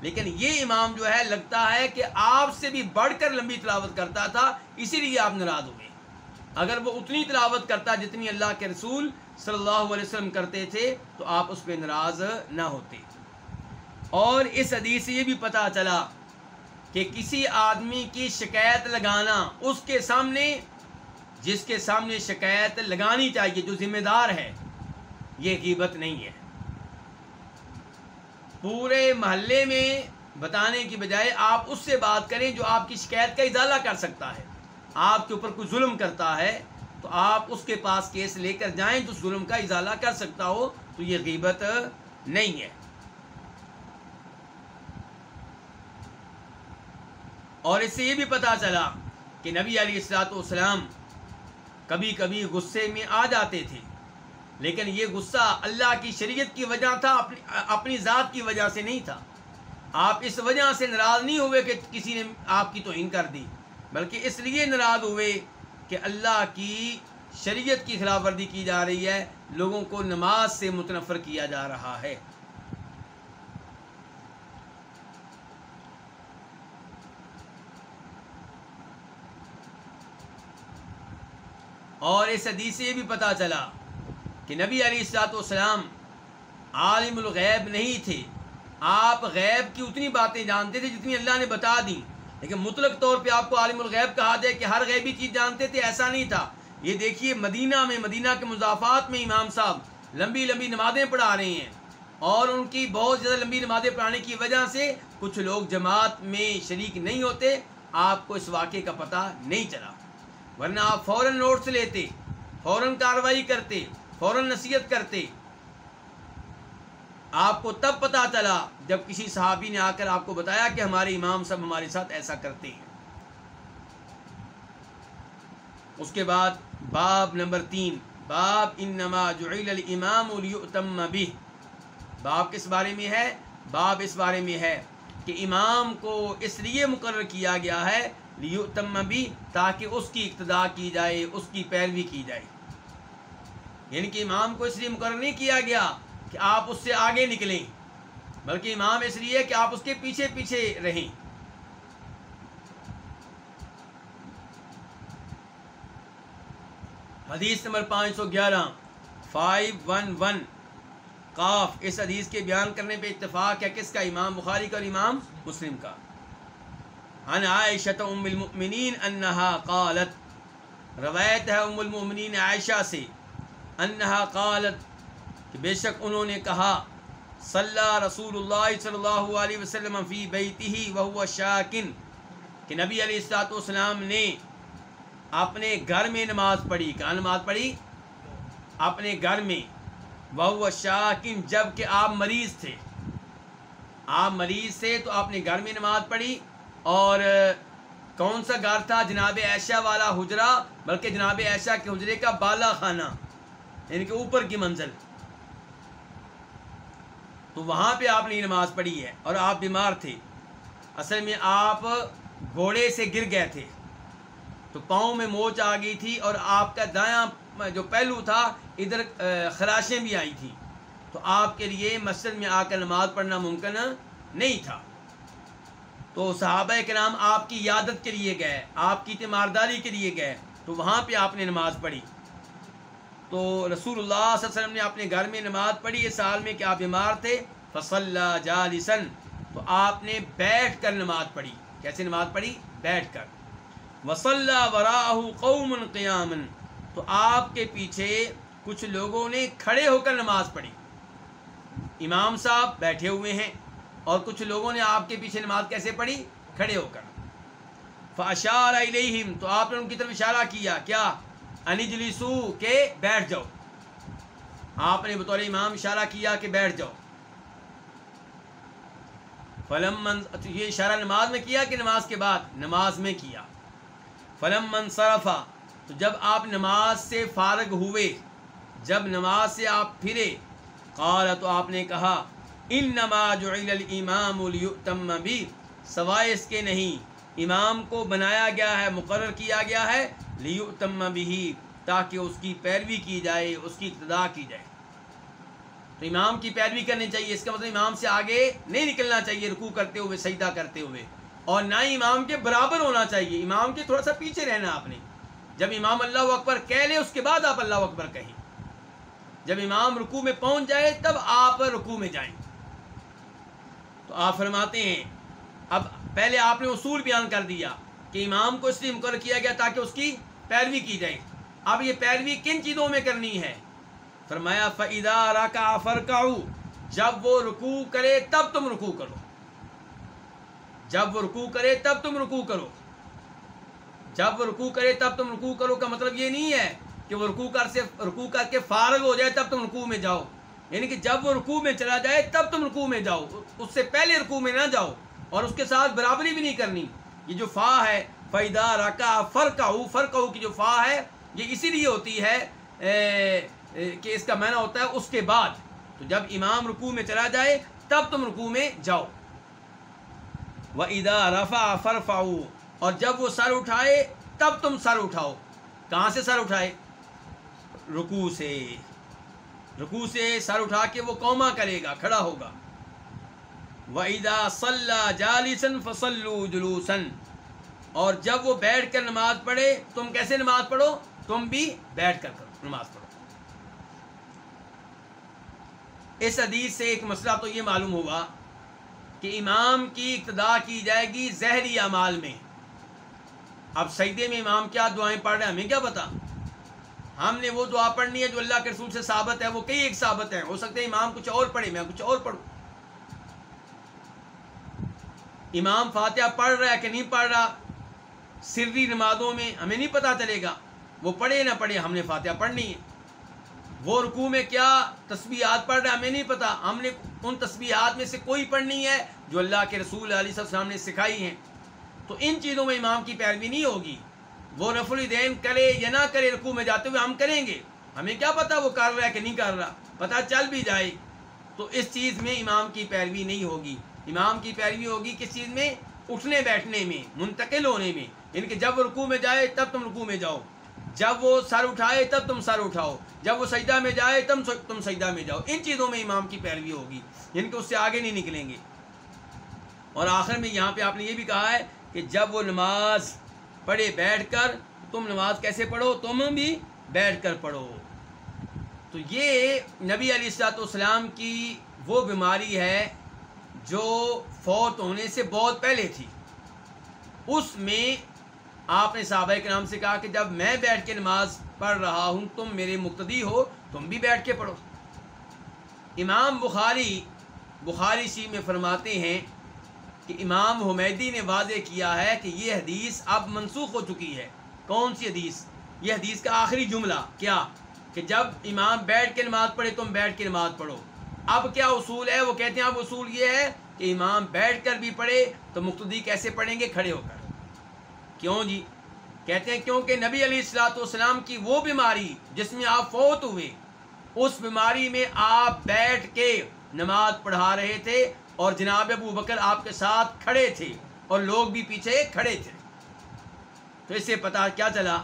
S1: لیکن یہ امام جو ہے، لگتا ہے کہ آپ سے بھی بڑھ کر لمبی تلاوت کرتا تھا، اسی لیے آپ ناراض ہوئے۔ اگر وہ اتنی تلاوت کرتا جتنی اللہ کے رسول صلی اللہ علیہ وسلم کرتے تھے، تو آپ اس پہ ناراض نہ ہوتے۔ اور اس حدیث سے یہ بھی پتہ چلا کہ کسی آدمی کی شکایت لگانا اس کے سامنے، جس کے سامنے شکایت لگانی چاہیے، جو ذمہ دار ہے، یہ غیبت نہیں ہے۔ پورے محلے میں بتانے کی بجائے آپ اس سے بات کریں جو آپ کی شکایت کا ازالہ کر سکتا ہے۔ آپ کے اوپر کوئی ظلم کرتا ہے، تو آپ اس کے پاس کیس لے کر جائیں جو ظلم کا ازالہ کر سکتا ہو، تو یہ غیبت نہیں ہے۔ اور اس سے یہ بھی پتہ چلا کہ نبی علیہ السلاۃ والسلام کبھی کبھی غصے میں آ جاتے تھے۔ لیکن یہ غصہ اللہ کی شریعت کی وجہ تھا، اپنی اپنی ذات کی وجہ سے نہیں تھا۔ آپ اس وجہ سے ناراض نہیں ہوئے کہ کسی نے آپ کی توہین کر دی، بلکہ اس لیے ناراض ہوئے کہ اللہ کی شریعت کی خلاف ورزی کی جا رہی ہے، لوگوں کو نماز سے متنفر کیا جا رہا ہے۔ اور اس حدیث سے یہ بھی پتہ چلا کہ نبی علی السلاط والسلام عالم الغیب نہیں تھے۔ آپ غیب کی اتنی باتیں جانتے تھے جتنی اللہ نے بتا دیں۔ لیکن مطلق طور پہ آپ کو عالم الغیب کہا جائے کہ ہر غیبی چیز جانتے تھے، ایسا نہیں تھا۔ یہ دیکھیے مدینہ میں، مدینہ کے مضافات میں امام صاحب لمبی لمبی نمازیں پڑھا رہے ہیں۔ اور ان کی بہت زیادہ لمبی نمازیں پڑھانے کی وجہ سے کچھ لوگ جماعت میں شریک نہیں ہوتے۔ آپ کو اس واقعے کا پتہ نہیں چلا۔ ورنہ آپ فوراً نوٹس لیتے، فوراً کارروائی کرتے، فوراً نصیحت کرتے۔ آپ کو تب پتہ چلا جب کسی صحابی نے آ کر آپ کو بتایا کہ ہمارے امام سب ہمارے ساتھ ایسا کرتے ہیں۔ اس کے بعد باب نمبر تین، باب انما جعل الامام لیؤتم به۔ باب کس بارے میں ہے؟ باب اس بارے میں ہے کہ امام کو اس لیے مقرر کیا گیا ہے لیؤتم بھی تاکہ اس کی اقتدا کی جائے، اس کی پیروی کی جائے۔ یعنی کہ امام کو اس لیے مقرر نہیں کیا گیا کہ آپ اس سے آگے نکلیں، بلکہ امام اس لیے کہ آپ اس کے پیچھے پیچھے رہیں۔ حدیث نمبر پانچ سو گیارہ فائیو ون ون قاف، اس حدیث کے بیان کرنے پہ اتفاق ہے کس کا؟ امام بخاری کا اور امام مسلم کا۔ ان عائشہ ام المؤمنین انہا قالت، روایت ہے ام المؤمنین عائشہ سے انہا قالت کہ بے شک انہوں نے کہا صلی رسول اللہ صلی اللہ علیہ وسلم فی بیتی وهو شاکن، کہ نبی علیہ السلاۃ والسلام نے اپنے گھر میں نماز پڑھی، کہاں نماز پڑھی؟ اپنے گھر میں وہ شاکن، جبکہ آپ مریض تھے۔ آپ مریض تھے تو آپ نے گھر میں نماز پڑھی اور کون سا گھر تھا جناب عائشہ والا حجرا بلکہ جناب عائشہ کے حجرے کا بالا خانہ یعنی کہ اوپر کی منزل۔ تو وہاں پہ آپ نے نماز پڑھی ہے اور آپ بیمار تھے۔ اصل میں آپ گھوڑے سے گر گئے تھے۔ تو پاؤں میں موچ آ گئی تھی اور آپ کا دایاں جو پہلو تھا، ادھر خراشیں بھی آئی تھیں۔ تو آپ کے لیے مسجد میں آ کر نماز پڑھنا ممکن نہیں تھا۔ تو صحابہ کے نام آپ کی یادت کے لیے گئے، آپ کی تیمارداری کے لیے گئے، تو وہاں پہ آپ نے نماز پڑھی۔ تو رسول اللہ صلی اللہ علیہ وسلم نے اپنے گھر میں نماز پڑھی، اس سال میں کہ آپ بیمار تھے فصل جالسن تو آپ نے بیٹھ کر نماز پڑھی۔ کیسے نماز پڑھی؟ بیٹھ کر۔ وصلہ وراہ قوم قیامن، تو آپ کے پیچھے کچھ لوگوں نے کھڑے ہو کر نماز پڑھی۔ امام صاحب بیٹھے ہوئے ہیں۔ اور کچھ لوگوں نے آپ کے پیچھے نماز کیسے پڑھی؟ کھڑے ہو کر۔ فاشار علیہم، تو آپ نے ان کی طرف اشارہ کیا کیا؟ انجلیسو کے بیٹھ جاؤ۔ آپ نے بطور امام اشارہ کیا کہ بیٹھ جاؤ۔ فلم یہ اشارہ نماز میں کیا کہ نماز کے بعد؟ نماز میں کیا۔ فلم منصرفہ تو جب آپ نماز سے فارغ ہوئے، جب نماز سے آپ پھرے، قال، تو آپ نے کہا ان نماز الامام الیتم بھی سوائے اس کے نہیں، امام کو بنایا گیا ہے، مقرر کیا گیا ہے لیتم بھی تاکہ اس کی پیروی کی جائے، اس کی ابتدا کی جائے۔ تو امام کی پیروی کرنی چاہیے، اس کا مطلب امام سے آگے نہیں نکلنا چاہیے، رکوع کرتے ہوئے، سجدہ کرتے ہوئے۔ اور نہ ہی امام کے برابر ہونا چاہیے، امام کے تھوڑا سا پیچھے رہنا آپ نے۔ جب امام اللہ اکبر کہہ لے، اس کے بعد آپ اللہ اکبر کہیں۔ جب امام رکو میں پہنچ جائے، تب آپ رکو میں جائیں۔ تو آپ فرماتے ہیں۔ اب پہلے آپ نے اصول بیان کر دیا کہ امام کو اس لیے مقرر کیا گیا تاکہ اس کی پیروی کی جائے۔ اب یہ پیروی کن چیزوں میں کرنی ہے؟ فرمایا فعدا راکا فرکاؤ جب وہ رکو کرے تب تم رکو کرو۔ جب وہ رکوع کرے تب تم رکوع کرو۔ جب وہ رکوع کرے تب تم رکوع کرو کا مطلب یہ نہیں ہے کہ وہ رکوع کر سے، رکوع کر کے فارغ ہو جائے تب تم رکوع میں جاؤ۔ یعنی کہ جب وہ رکوع میں چلا جائے تب تم رکوع میں جاؤ، اس سے پہلے رکوع میں نہ جاؤ اور اس کے ساتھ برابری بھی نہیں کرنی۔ یہ جو فا ہے فیدا رکا فرقہ فرقہ کی جو فا ہے، یہ اسی لیے ہوتی ہے کہ اس کا معنی ہوتا ہے اس کے بعد۔ تو جب امام رکوع میں چلا جائے، تب تم رکوع میں جاؤ۔ و ادا رفا فرفا اور جب وہ سر اٹھائے، تب تم سر اٹھاؤ۔ کہاں سے سر اٹھائے؟ رکوع سے۔ رکوع سے سر اٹھا کے وہ قوما کرے گا، کھڑا ہوگا۔ وَإِذَا صَلَّى جَالِسًا فَصَلُّوا جُلُوسًا۔ اور جب وہ بیٹھ کر نماز پڑھے، تم کیسے نماز پڑھو؟ تم بھی بیٹھ کر کرو، نماز پڑھو۔ اس حدیث سے ایک مسئلہ تو یہ معلوم ہوا کہ امام کی ابتدا کی جائے گی زہری اعمال میں۔ اب سجدے میں امام کیا دعائیں پڑھ رہے ہیں، ہمیں کیا پتا؟ ہم نے وہ دعا پڑھنی ہے جو اللہ کے رسول سے ثابت ہے، وہ کئی ایک ثابت ہے ہو سکتا ہے امام کچھ اور پڑھے، میں کچھ اور پڑھوں۔ امام فاتحہ پڑھ رہا ہے کہ نہیں پڑھ رہا؟ سری نمازوں میں ہمیں نہیں پتا چلے گا۔ وہ پڑھے نہ پڑھے، ہم نے فاتحہ پڑھنی ہے۔ وہ رکوع میں کیا تسبیحات پڑھ رہا ہے، ہمیں نہیں پتا۔ ہم نے ان تسبیحات میں سے کوئی پڑھنی ہے جو اللہ کے رسول علیہ السلام نے سکھائی ہیں۔ تو ان چیزوں میں امام کی پیروی نہیں ہوگی۔ وہ رف الدین کرے یا نہ کرے رکوع میں جاتے ہوئے ہم کریں گے؟ ہمیں کیا پتا وہ کر رہا ہے کہ نہیں کر رہا؟ پتہ چل بھی جائے۔ تو اس چیز میں امام کی پیروی نہیں ہوگی۔ امام کی پیروی ہوگی کس چیز میں؟ اٹھنے بیٹھنے میں، منتقل ہونے میں۔ یعنی کہ جب وہ رکوع میں جائے تب تم رکوع میں جاؤ۔ جب وہ سر اٹھائے تب تم سر اٹھاؤ۔ جب وہ سجدہ میں جائے تب تم سجدہ میں جاؤ۔ ان چیزوں میں امام کی پیروی ہوگی۔ یعنی کہ اس سے آگے نہیں نکلیں گے۔ اور آخر میں یہاں پہ آپ نے یہ بھی کہا ہے کہ جب وہ نماز پڑھے بیٹھ کر تم نماز کیسے پڑھو؟ تم بھی بیٹھ کر پڑھو۔ تو یہ نبی علیہ السلاۃ والسلام کی وہ بیماری ہے جو فوت ہونے سے بہت پہلے تھی۔ اس میں آپ نے صحابہ کے نام سے کہا کہ جب میں بیٹھ کے نماز پڑھ رہا ہوں، تم میرے مقتدی ہو، تم بھی بیٹھ کے پڑھو۔ امام بخاری بخاری سی میں فرماتے ہیں کہ امام حمیدی نے واضح کیا ہے کہ یہ حدیث اب منسوخ ہو چکی ہے۔ کون سی حدیث؟ یہ حدیث کا آخری جملہ۔ کیا؟ کہ جب امام بیٹھ کے نماز پڑھے تم بیٹھ کے نماز پڑھو۔ اب کیا اصول ہے؟ وہ کہتے ہیں اب اصول یہ ہے کہ امام بیٹھ کر بھی پڑھے تو مقتدی کیسے پڑھیں گے؟ کھڑے ہو کر۔ کیوں جی؟ کہتے ہیں کیونکہ نبی علیہ السلاۃ والسلام کی وہ بیماری جس میں آپ فوت ہوئے، اس بیماری میں آپ بیٹھ کے نماز پڑھا رہے تھے۔ اور جناب ابو بکر آپ کے ساتھ کھڑے تھے اور لوگ بھی پیچھے کھڑے تھے۔ تو اس سے پتا کیا چلا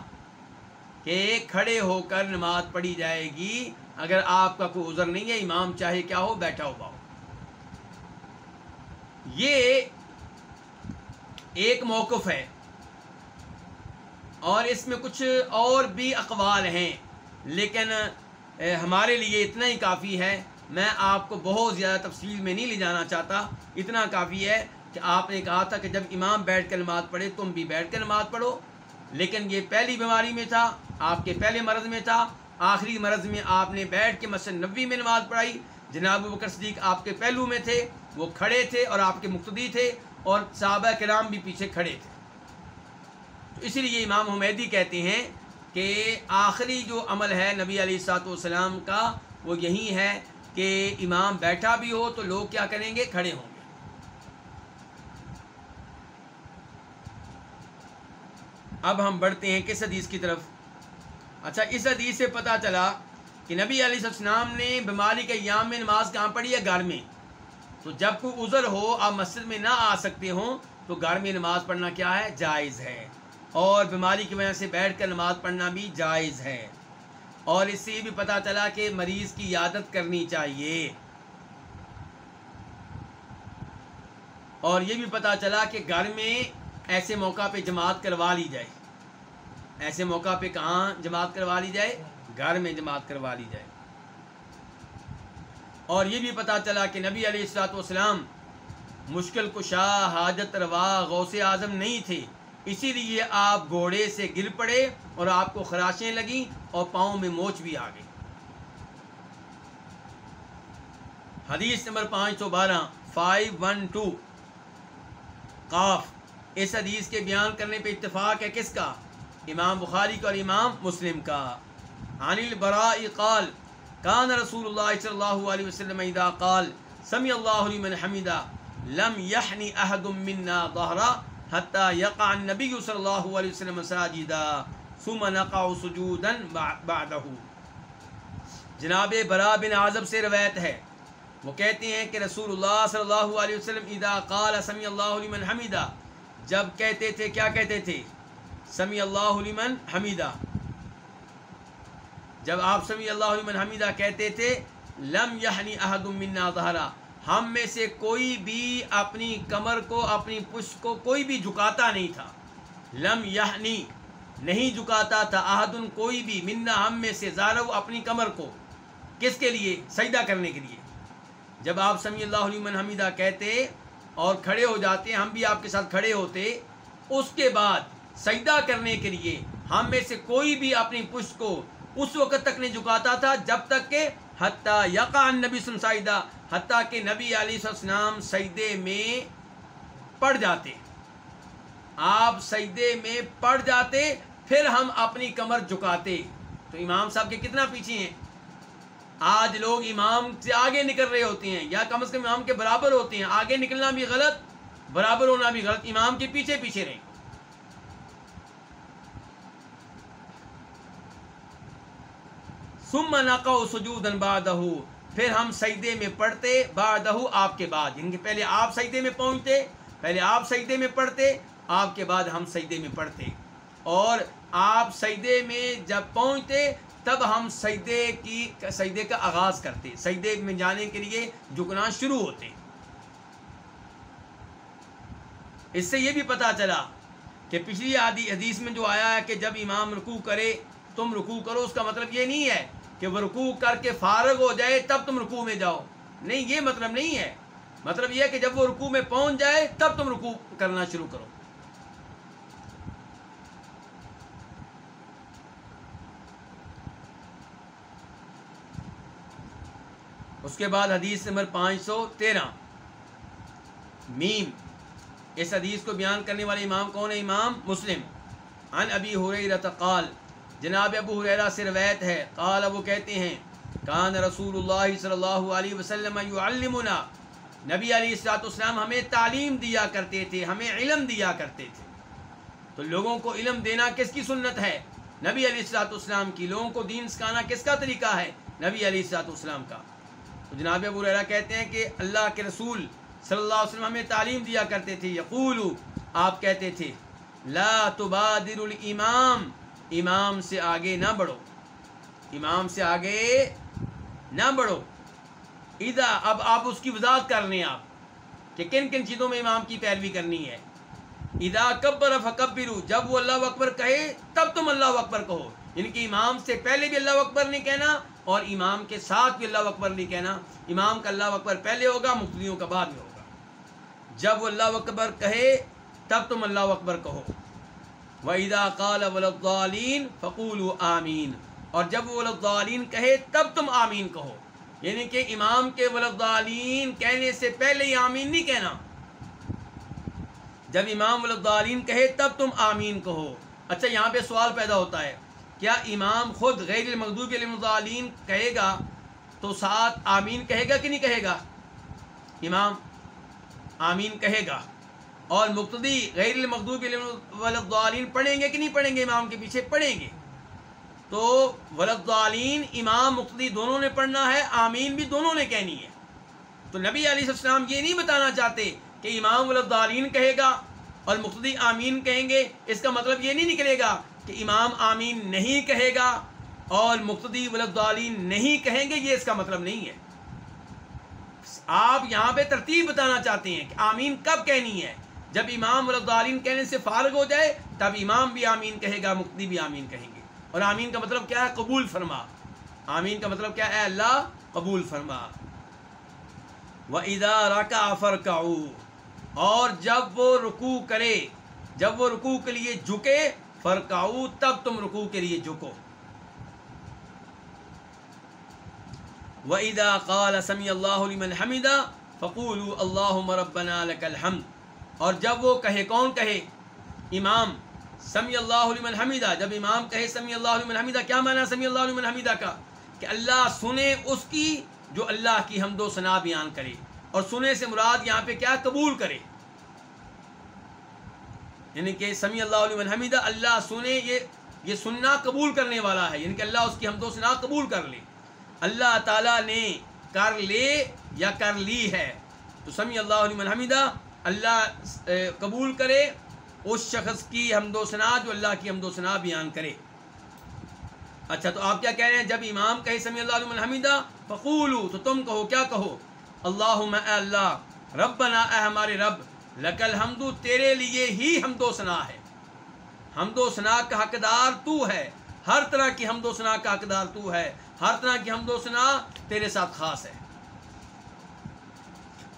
S1: کہ کھڑے ہو کر نماز پڑھی جائے گی۔ اگر آپ کا کوئی عذر نہیں ہے، امام چاہے کیا ہو، بیٹھا ہوا ہو۔ یہ ایک موقف ہے۔ اور اس میں کچھ اور بھی اقوال ہیں، لیکن ہمارے لیے اتنا ہی کافی ہے۔ میں آپ کو بہت زیادہ تفصیل میں نہیں لے جانا چاہتا، اتنا کافی ہے کہ آپ نے کہا تھا کہ جب امام بیٹھ کر نماز پڑھے تم بھی بیٹھ کر نماز پڑھو۔ لیکن یہ پہلی بیماری میں تھا، آپ کے پہلے مرض میں تھا۔ آخری مرض میں آپ نے بیٹھ کے مسجد نبی میں نماز پڑھائی۔ جناب بکر صدیق آپ کے پہلو میں تھے، وہ کھڑے تھے اور آپ کے مقتدی تھے اور صحابہ کرام بھی پیچھے کھڑے تھے۔ تو اسی لیے امام حمیدی کہتے ہیں کہ آخری جو عمل ہے نبی علیہ سات والسلام کا، وہ یہی ہے کہ امام بیٹھا بھی ہو تو لوگ کیا کریں گے؟ کھڑے ہوں گے۔ اب ہم بڑھتے ہیں کس حدیث کی طرف؟ اچھا اس حدیث سے پتہ چلا کہ نبی علیہ السلام نے بیماری کے ایام میں نماز کہاں پڑھی ہے؟ گھر میں۔ تو جب کوئی عذر ہو، آپ مسجد میں نہ آ سکتے ہوں، تو گھر میں نماز پڑھنا کیا ہے؟ جائز ہے۔ اور بیماری کی وجہ سے بیٹھ کر نماز پڑھنا بھی جائز ہے۔ اور اس سے یہ بھی پتہ چلا کہ مریض کی عادت کرنی چاہیے۔ اور یہ بھی پتہ چلا کہ گھر میں ایسے موقع پہ جماعت کروا لی جائے۔ ایسے موقع پہ کہاں جماعت کروا لی جائے؟ گھر میں جماعت کروا لی جائے۔ اور یہ بھی پتہ چلا کہ نبی علیہ السلاۃ والسلام مشکل کشا، حاجت روا، غوث اعظم نہیں تھے۔ اسی لیے آپ گھوڑے سے گر پڑے۔ اور آپ کو خراشیں لگیں اور پاؤں میں موچ بھی آ گئی حدیث نمبر پانچ سو بارہ، فائیو ون ٹو۔ قاف، اس حدیث کے بیان کرنے پہ اتفاق ہے کس کا؟ امام بخاری کا اور امام مسلم کا۔ عن البراء قال، کان رسول اللہ صلی اللہ علیہ وسلم اذا قال سمی اللہ لمن حمدہ، لم احد منا ظہرا حتى يقع النبي صلى الله عليه وسلم ساجدا ثم نقع سجودا بعده. جناب برا بن عازب سے روایت ہے۔ وہ کہتے ہیں کہ رسول اللہ صلی اللہ علیہ وسلم اذا قال سمی اللہ لمن حمیدہ۔ جب کہتے تھے، کیا کہتے تھے؟ سمی اللہ لمن حمیدہ۔ جب آپ سمی اللہ لمن حمیدہ کہتے تھے، لم یحنی احد منا ظہرا۔ ہم میں سے کوئی بھی اپنی کمر کو، اپنی پشت کو کوئی بھی جھکاتا نہیں تھا۔ لم یحنی۔ نہیں جھکاتا تھا احدن کوئی بھی، منا ہم میں سے زارو اپنی کمر کو۔ کس کے لیے؟ سجدہ کرنے کے لیے۔ جب آپ سمی اللہ علیہ حمیدہ کہتے اور کھڑے ہو جاتے، ہم بھی آپ کے ساتھ کھڑے ہوتے، اس کے بعد سجدہ کرنے کے لیے ہم میں سے کوئی بھی اپنی پشت کو اس وقت تک نہیں جھکاتا تھا جب تک کہ حتیٰ یقان نبی سنسائدہ حتیٰ کہ نبی علیہ السلام سجدے میں پڑ جاتے۔ آپ سجدے میں پڑ جاتے پھر ہم اپنی کمر جھکاتے۔ تو امام صاحب کے کتنا پیچھے ہیں؟ آج لوگ امام سے آگے نکل رہے ہوتے ہیں یا کم از کم امام کے برابر ہوتے ہیں۔ آگے نکلنا بھی غلط، برابر ہونا بھی غلط۔ امام کے پیچھے پیچھے رہیں۔ سم نقو سجود بعدہ پھر ہم سجدے میں پڑھتے بعدہ آپ کے بعد۔ یعنی کہ پہلے آپ سجدے میں پہنچتے، پہلے آپ سجدے میں پڑھتے، آپ کے بعد ہم سجدے میں پڑھتے۔ اور آپ سجدے میں جب پہنچتے، تب ہم سجدے کی، سجدے کا آغاز کرتے۔ سجدے میں جانے کے لیے جھکنا شروع ہوتے۔ اس سے یہ بھی پتا چلا کہ پچھلی آدھی حدیث میں جو آیا ہے کہ جب امام رکوع کرے، تم رکوع کرو، اس کا مطلب یہ نہیں ہے کہ وہ رکوع کر کے فارغ ہو جائے تب تم رکوع میں جاؤ۔ نہیں، یہ مطلب نہیں ہے۔ مطلب یہ ہے کہ جب وہ رکوع میں پہنچ جائے، تب تم رکوع کرنا شروع کرو۔ اس کے بعد حدیث نمبر پانچ سو تیرہ۔ میم۔ اس حدیث کو بیان کرنے والے امام کون ہے امام مسلم۔ ان ابی حریرت قال، جناب ابو حریرہ سے روایت ہے۔ قال، وہ کہتے ہیں، کان رسول اللہ صلی اللہ علیہ وسلم یعلمنا۔ نبی علیہ السلاۃ والسلام ہمیں تعلیم دیا کرتے تھے، ہمیں علم دیا کرتے تھے۔ تو لوگوں کو علم دینا کس کی سنت ہے؟ نبی علیہ السلاۃ والسلام کی۔ لوگوں کو دین سکھانا کس کا طریقہ ہے؟ نبی علیہ السلاۃ والسلام کا۔ تو جناب ابو ریرا کہتے ہیں کہ اللہ کے رسول صلی اللہ علیہ وسلم ہمیں تعلیم دیا کرتے تھے یقول آپ کہتے تھے، لا تبادر الامام، امام سے آگے نہ بڑھو، امام سے آگے نہ بڑھو۔ اذا، اب آپ اس کی وضاحت کر لیں آپ، کہ کن کن چیزوں میں امام کی پیروی کرنی ہے۔ اذا کبر فکبرو، جب وہ اللہ اکبر کہے، تب تم اللہ اکبر کہو۔ یعنی ان کی امام سے پہلے بھی اللہ اکبر نہیں کہنا اور امام کے ساتھ بھی اللہ اکبر نہیں کہنا، امام کا اللہ اکبر پہلے ہوگا مقتدیوں کا بعد میں ہوگا۔ جب وہ اللہ اکبر کہے، تب تم اللہ اکبر کہو۔ وَإِذَا قَالَ وَلَضَّالِينَ فَقُولُوا آمین اور جب وہ ولدالین کہے، تب تم آمین کہو۔ یعنی کہ امام کے ولدالین کہنے سے پہلے ہی آمین نہیں کہنا۔ جب امام ولدالین کہے، تب تم آمین کہو۔ اچھا یہاں پہ سوال پیدا ہوتا ہے۔ کیا امام خود غیر المغضوب المضالین کہے گا تو ساتھ آمین کہے گا کہ نہیں کہے گا؟ امام آمین کہے گا۔ اور مقتدی غیر المغضوب ولدالین پڑھیں گے کہ نہیں پڑھیں گے؟ امام کے پیچھے پڑھیں گے۔ تو ولدالین، امام، مقتدی دونوں نے پڑھنا ہے، آمین بھی دونوں نے کہنی ہے۔ تو نبی علیہ السلام یہ نہیں بتانا چاہتے کہ امام ولدالین کہے گا اور مقتدی آمین کہیں گے، اس کا مطلب یہ نہیں نکلے گا کہ امام آمین نہیں کہے گا اور مقتدی ولدالین نہیں کہیں گے، یہ اس کا مطلب نہیں ہے۔ آپ یہاں پہ ترتیب بتانا چاہتے ہیں کہ آمین کب کہنی ہے؟ جب امام ولدالین کہنے سے فارغ ہو جائے، تب امام بھی آمین کہے گا، مقتدی بھی آمین کہیں گے۔ اور آمین کا مطلب کیا ہے؟ قبول فرما۔ آمین کا مطلب کیا ہے؟ اللہ، قبول فرما۔ و ادا رکا فرق اور جب وہ رکوع کرے، جب وہ رکوع کے لیے جھکے فرکاؤ تب تم رکوع کے لیے جھکو۔ وَإِذَا قَالَ سَمِيَ اللَّهُ لِمَنْ حَمِدَ فَقُولُوا اللَّهُمَّ رَبَّنَا لَكَ الْحَمْدِ۔ اور جب وہ کہے، کون کہے؟ امام سمی اللہ لمن حمیدہ جب امام کہے سمی اللہ لمن حمیدہ کیا معنی سمی اللہ لمن حمیدہ کا؟ کہ اللہ سنے اس کی جو اللہ کی حمد و ثنا بیان کرے۔ اور سنے سے مراد یہاں پہ کیا قبول کرے؟ یعنی کہ سمی اللہ علیہ حمیدہ، اللہ سنے یہ یہ سننا قبول کرنے والا ہے۔ یعنی کہ اللہ اس کی حمد و ثنا قبول کر لے۔ اللہ تعالیٰ نے کر لے یا کر لی ہے۔ تو سمی اللہ علیہ حمیدہ، اللہ قبول کرے۔ اس شخص کی حمد و ثنا جو اللہ کی حمد و ثنا بیان کرے۔ اچھا تو آپ کیا کہہ رہے ہیں؟ جب امام کہے سمی اللہ علیہ حمیدہ، فقولو، تو تم کہو، کیا کہو؟ اللہ اللہ، ربنا، اے ہمارے رب لکل حمد تیرے لیے ہی حمد و ثنا ہے۔ حمد و ثنا کا حقدار تو ہے۔ ہر طرح کی حمد و ثنا کا حقدار تو ہے۔ ہر طرح کی حمد و ثنا تیرے ساتھ خاص ہے۔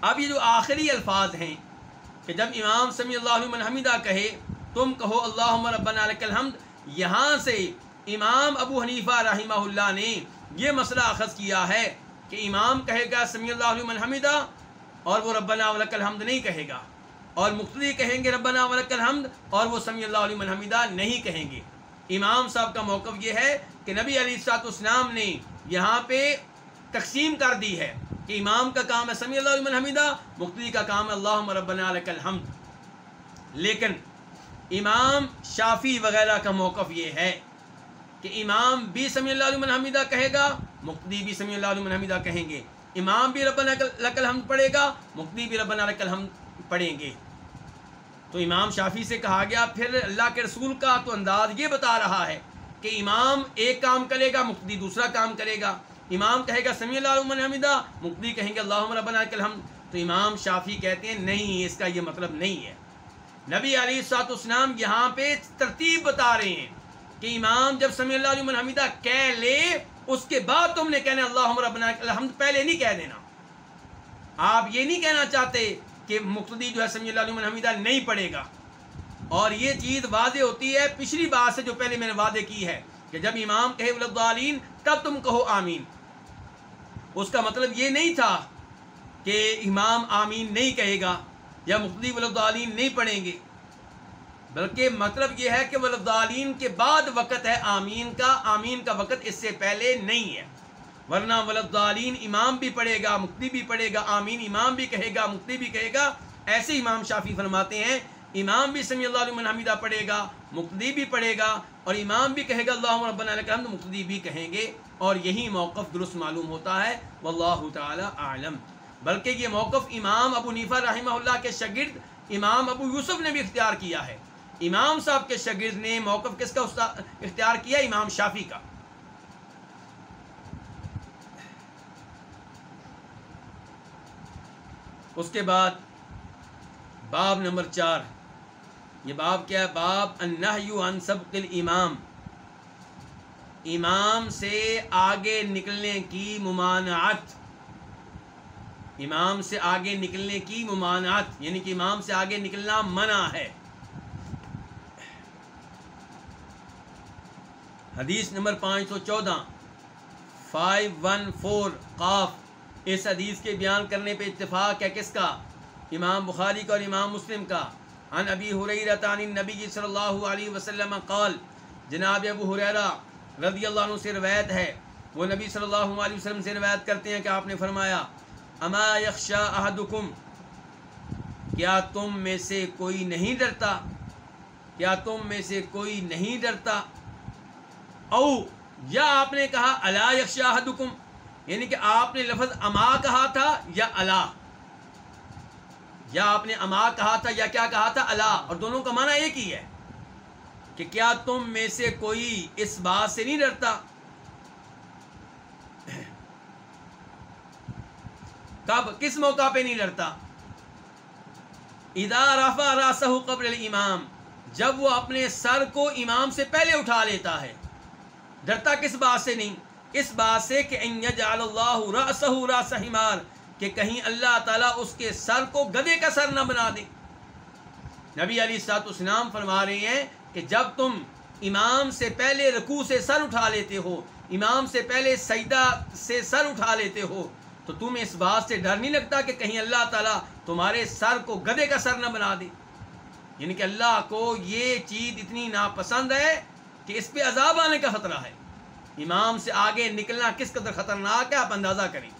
S1: اب یہ جو آخری الفاظ ہیں کہ جب امام سمی اللہ علیہ حمیدہ کہے، تم کہو اللہ ربنا لک الحمد. یہاں سے امام ابو حنیفہ رحمہ اللہ نے یہ مسئلہ اخذ کیا ہے کہ امام کہے گا سمی اللہ علیہ حمیدہ اور وہ ربنا ولک الحمد نہیں کہے گا۔ اور مقتدی کہیں گے ربنا ولک الحمد، اور وہ سمی اللہ علیہ حمیدہ نہیں کہیں گے۔ امام صاحب کا موقف یہ ہے کہ نبی علی سات اسلام نے یہاں پہ تقسیم کر دی ہے کہ امام کا کام ہے سمی اللہ علیہ حمیدہ مقتدی کا کام ہے اللہ ربنا لک الحمد۔ لیکن امام شافی وغیرہ کا موقف یہ ہے کہ امام بھی سمی اللہ علیہ حمیدہ کہے گا مقتدی بھی سمی اللہ علیہ حمیدہ کہیں گے۔ امام بھی ربنا لک الحمد پڑھے گا مقتدی بھی ربنا لک الحمد پڑھیں گے۔ تو امام شافی سے کہا گیا، پھر اللہ کے رسول کا تو انداز یہ بتا رہا ہے کہ امام ایک کام کرے گا مقتدی دوسرا کام کرے گا۔ امام کہے گا سمی اللہ علیہ حمیدہ مقتدی کہیں گے اللہ ربنا لک الحمد تو امام شافی کہتے ہیں، نہیں اس کا یہ مطلب نہیں ہے۔ نبی علی سات اسلام یہاں پہ ترتیب بتا رہے ہیں کہ امام جب سمی اللہ علیہ حمیدہ کہہ لے، اس کے بعد تم نے کہنا اللہ ربنا الحمد پہلے نہیں کہہ دینا۔ آپ یہ نہیں کہنا چاہتے کہ مقتدی جو ہے سمی اللہ علیہ حمیدہ نہیں پڑھے گا۔ اور یہ چیز واضح ہوتی ہے پچھلی بات سے جو پہلے میں نے وعدے کی ہے کہ جب امام کہے ولدالین تب تم کہو آمین۔ اس کا مطلب یہ نہیں تھا کہ امام آمین نہیں کہے گا یا مقتدی ولدالین نہیں پڑھیں گے۔ بلکہ مطلب یہ ہے کہ ولدالین کے بعد وقت ہے آمین کا۔ آمین کا وقت اس سے پہلے نہیں ہے۔ ورنہ ولدالین امام بھی پڑھے گا مقتی بھی پڑھے گا، آمین امام بھی کہے گا مقتی بھی کہے گا، ایسے امام شافی فرماتے ہیں، امام بھی سمی اللہ علیہ حمیدہ پڑھے گا مقتدی بھی پڑھے گا اور امام بھی کہے گا اللہ ربنا الحمد مقتدی بھی کہیں گے اور یہی موقف درست معلوم ہوتا ہے، واللہ تعالی عالم بلکہ یہ موقف امام ابو نیفا رحمہ اللہ کے شاگرد امام ابو یوسف نے بھی اختیار کیا ہے۔ امام صاحب کے شاگرد نے موقف کس کا اختیار کیا، امام شافی کا۔ اس کے بعد باب نمبر چار۔ یہ باب کیا ہے؟ باب ان سب امام امام سے آگے نکلنے کی ممانعت۔ امام سے آگے نکلنے کی ممانعت یعنی کہ امام سے آگے نکلنا منع ہے۔ حدیث نمبر پانچ سو چودہ۔ فائیو ون فور قاف۔ اس حدیث کے بیان کرنے پہ اتفاق ہے کس کا؟ امام بخاری کا اور امام مسلم کا۔ ان ابی حریرتان نبی صلی اللہ علیہ وسلم قال، جناب ابو حریرہ رضی اللہ عنہ سے روایت ہے۔ وہ نبی صلی اللہ علیہ وسلم سے روایت کرتے ہیں کہ آپ نے فرمایا، اما یخشا احدکم، کیا تم میں سے کوئی نہیں ڈرتا؟ کیا تم میں سے کوئی نہیں ڈرتا؟ او، یا آپ نے کہا اللہ یکشاہ حکم یعنی کہ آپ نے لفظ اما کہا تھا یا اللہ یا آپ نے اما کہا تھا یا کیا کہا تھا؟ اللہ اور دونوں کا معنی ایک ہی ہے کہ کیا تم میں سے کوئی اس بات سے نہیں ڈرتا؟ کب؟ کس موقع پہ نہیں ڈرتا؟ ادا رفا راسہ قبر امام جب وہ اپنے سر کو امام سے پہلے اٹھا لیتا ہے۔ ڈرتا کس بات سے نہیں؟ اس بات سے کہ اللہ راس حمار، کہ کہیں اللہ تعالیٰ اس کے سر کو گدے کا سر نہ بنا دے۔ نبی علی سات اسلام فرما رہے ہیں کہ جب تم امام سے پہلے رکوع سے سر اٹھا لیتے ہو، امام سے پہلے سیدہ سے سر اٹھا لیتے ہو، تو تمہیں اس بات سے ڈر نہیں لگتا کہ کہیں اللہ تعالیٰ تمہارے سر کو گدے کا سر نہ بنا دے۔ یعنی کہ اللہ کو یہ چیز اتنی ناپسند ہے کہ اس پہ عذاب آنے کا خطرہ ہے۔ امام سے آگے نکلنا کس قدر خطرناک ہے، آپ اندازہ کریں۔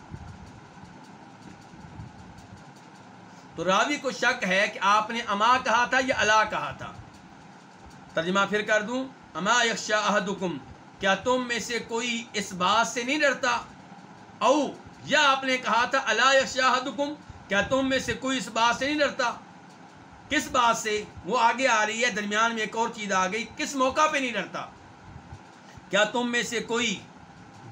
S1: تو راوی کو شک ہے کہ آپ نے اما کہا تھا یا اللہ کہا تھا۔ ترجمہ پھر کر دوں۔ اما یکشا احدکم، کیا تم میں سے کوئی اس بات سے نہیں ڈرتا؟ او، یا آپ نے کہا تھا اللہ یکشا احدکم، کیا تم میں سے کوئی اس بات سے نہیں ڈرتا؟ کس بات سے؟ وہ آگے آ رہی ہے، درمیان میں ایک اور چیز آ گئی، کس موقع پہ نہیں ڈرتا؟ کیا تم میں سے کوئی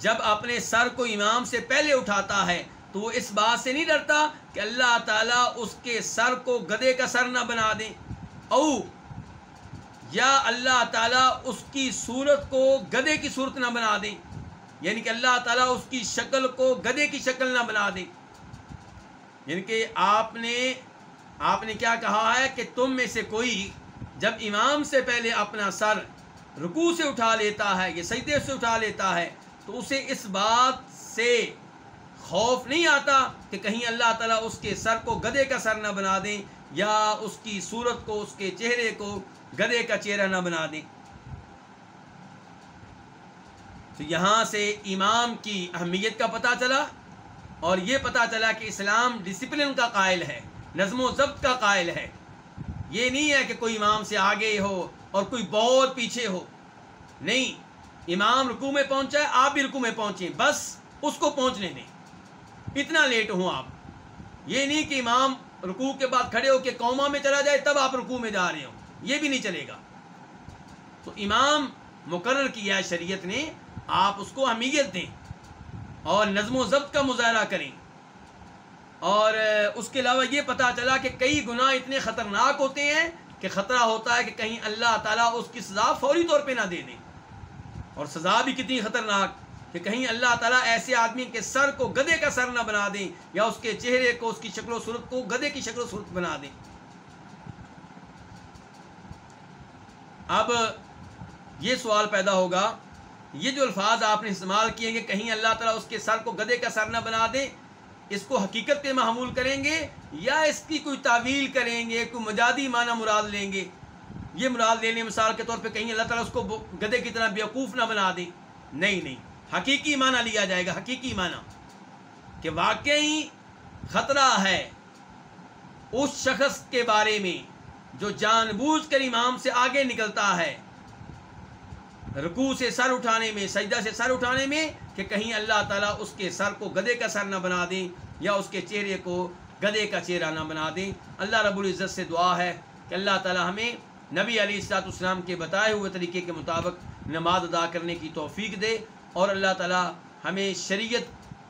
S1: جب اپنے سر کو امام سے پہلے اٹھاتا ہے تو وہ اس بات سے نہیں ڈرتا کہ اللہ تعالیٰ اس کے سر کو گدے کا سر نہ بنا دیں او، یا اللہ تعالیٰ اس کی صورت کو گدے کی صورت نہ بنا دیں یعنی کہ اللہ تعالیٰ اس کی شکل کو گدے کی شکل نہ بنا دیں یعنی کہ آپ نے آپ نے کیا کہا ہے کہ تم میں سے کوئی جب امام سے پہلے اپنا سر رکوع سے اٹھا لیتا ہے یا سجدے سے اٹھا لیتا ہے، تو اسے اس بات سے خوف نہیں آتا کہ کہیں اللہ تعالیٰ اس کے سر کو گدے کا سر نہ بنا دیں یا اس کی صورت کو، اس کے چہرے کو گدے کا چہرہ نہ بنا دیں۔ تو یہاں سے امام کی اہمیت کا پتہ چلا اور یہ پتہ چلا کہ اسلام ڈسپلن کا قائل ہے، نظم و ضبط کا قائل ہے۔ یہ نہیں ہے کہ کوئی امام سے آگے ہو اور کوئی بہت پیچھے ہو۔ نہیں، امام رکو میں پہنچا ہے، آپ بھی رکو میں پہنچیں۔ بس اس کو پہنچنے دیں۔ اتنا لیٹ ہوں آپ۔ یہ نہیں کہ امام رکوع کے بعد کھڑے ہو کے قوما میں چلا جائے، تب آپ رکوع میں جا رہے ہو یہ بھی نہیں چلے گا۔ تو امام مقرر کیا ہے شریعت نے، آپ اس کو اہمیت دیں اور نظم و ضبط کا مظاہرہ کریں۔ اور اس کے علاوہ یہ پتہ چلا کہ کئی گناہ اتنے خطرناک ہوتے ہیں کہ خطرہ ہوتا ہے کہ کہیں اللہ تعالیٰ اس کی سزا فوری طور پہ نہ دے دیں اور سزا بھی کتنی خطرناک کہ کہیں اللہ تعالیٰ ایسے آدمی کے سر کو گدے کا سر نہ بنا دیں یا اس کے چہرے کو، اس کی شکل و صورت کو گدے کی شکل و صورت بنا دیں۔ اب یہ سوال پیدا ہوگا، یہ جو الفاظ آپ نے استعمال کیے کہ کہیں اللہ تعالیٰ اس کے سر کو گدے کا سر نہ بنا دیں اس کو حقیقت پہ معمول کریں گے یا اس کی کوئی تعویل کریں گے، کوئی مجادی معنی مراد لیں گے؟ یہ مراد لینے مثال کے طور پہ کہیں اللہ تعالیٰ اس کو گدے کی طرح بیوقوف نہ بنا دیں۔ نہیں نہیں۔ حقیقی معنی لیا جائے گا، حقیقی معنی۔ کہ واقعی خطرہ ہے اس شخص کے بارے میں جو جان بوجھ کر امام سے آگے نکلتا ہے۔ رکوع سے سر اٹھانے میں، سجدہ سے سر اٹھانے میں کہ کہیں اللہ تعالیٰ اس کے سر کو گدے کا سر نہ بنا دیں یا اس کے چہرے کو گدے کا چہرہ نہ بنا دیں۔ اللہ رب العزت سے دعا ہے کہ اللہ تعالیٰ ہمیں نبی علی السلاط اسلام کے بتائے ہوئے طریقے کے مطابق نماز ادا کرنے کی توفیق دے اور اللہ تعالیٰ ہمیں شریعت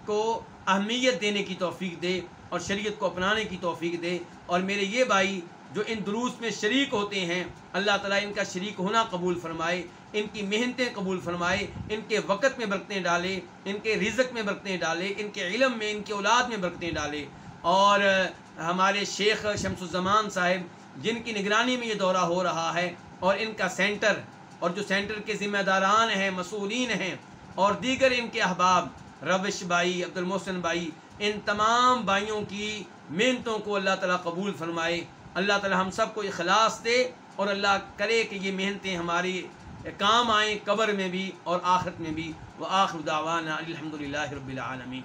S1: کو اہمیت دینے کی توفیق دے اور شریعت کو اپنانے کی توفیق دے۔ اور میرے یہ بھائی جو ان دروس میں شریک ہوتے ہیں، اللہ تعالیٰ ان کا شریک ہونا قبول فرمائے، ان کی محنتیں قبول فرمائے، ان کے وقت میں برکتیں ڈالے، ان کے رزق میں برکتیں ڈالے، ان کے علم میں، ان کے اولاد میں برکتیں ڈالے۔ اور ہمارے شیخ شمس الزمان صاحب، جن کی نگرانی میں یہ دورہ ہو رہا ہے، اور ان کا سینٹر، اور جو سینٹر کے ذمہ داران ہیں، مسئولین ہیں، اور دیگر ان کے احباب، روش بھائی عبد المحسن بھائی، ان تمام بھائیوں کی محنتوں کو اللہ تعالیٰ قبول فرمائے۔ اللہ تعالیٰ ہم سب کو اخلاص دے اور اللہ کرے کہ یہ محنتیں ہماری کام آئیں قبر میں بھی اور آخرت میں بھی۔ وہ آخر داوانہ الحمد للہ رب العالمین۔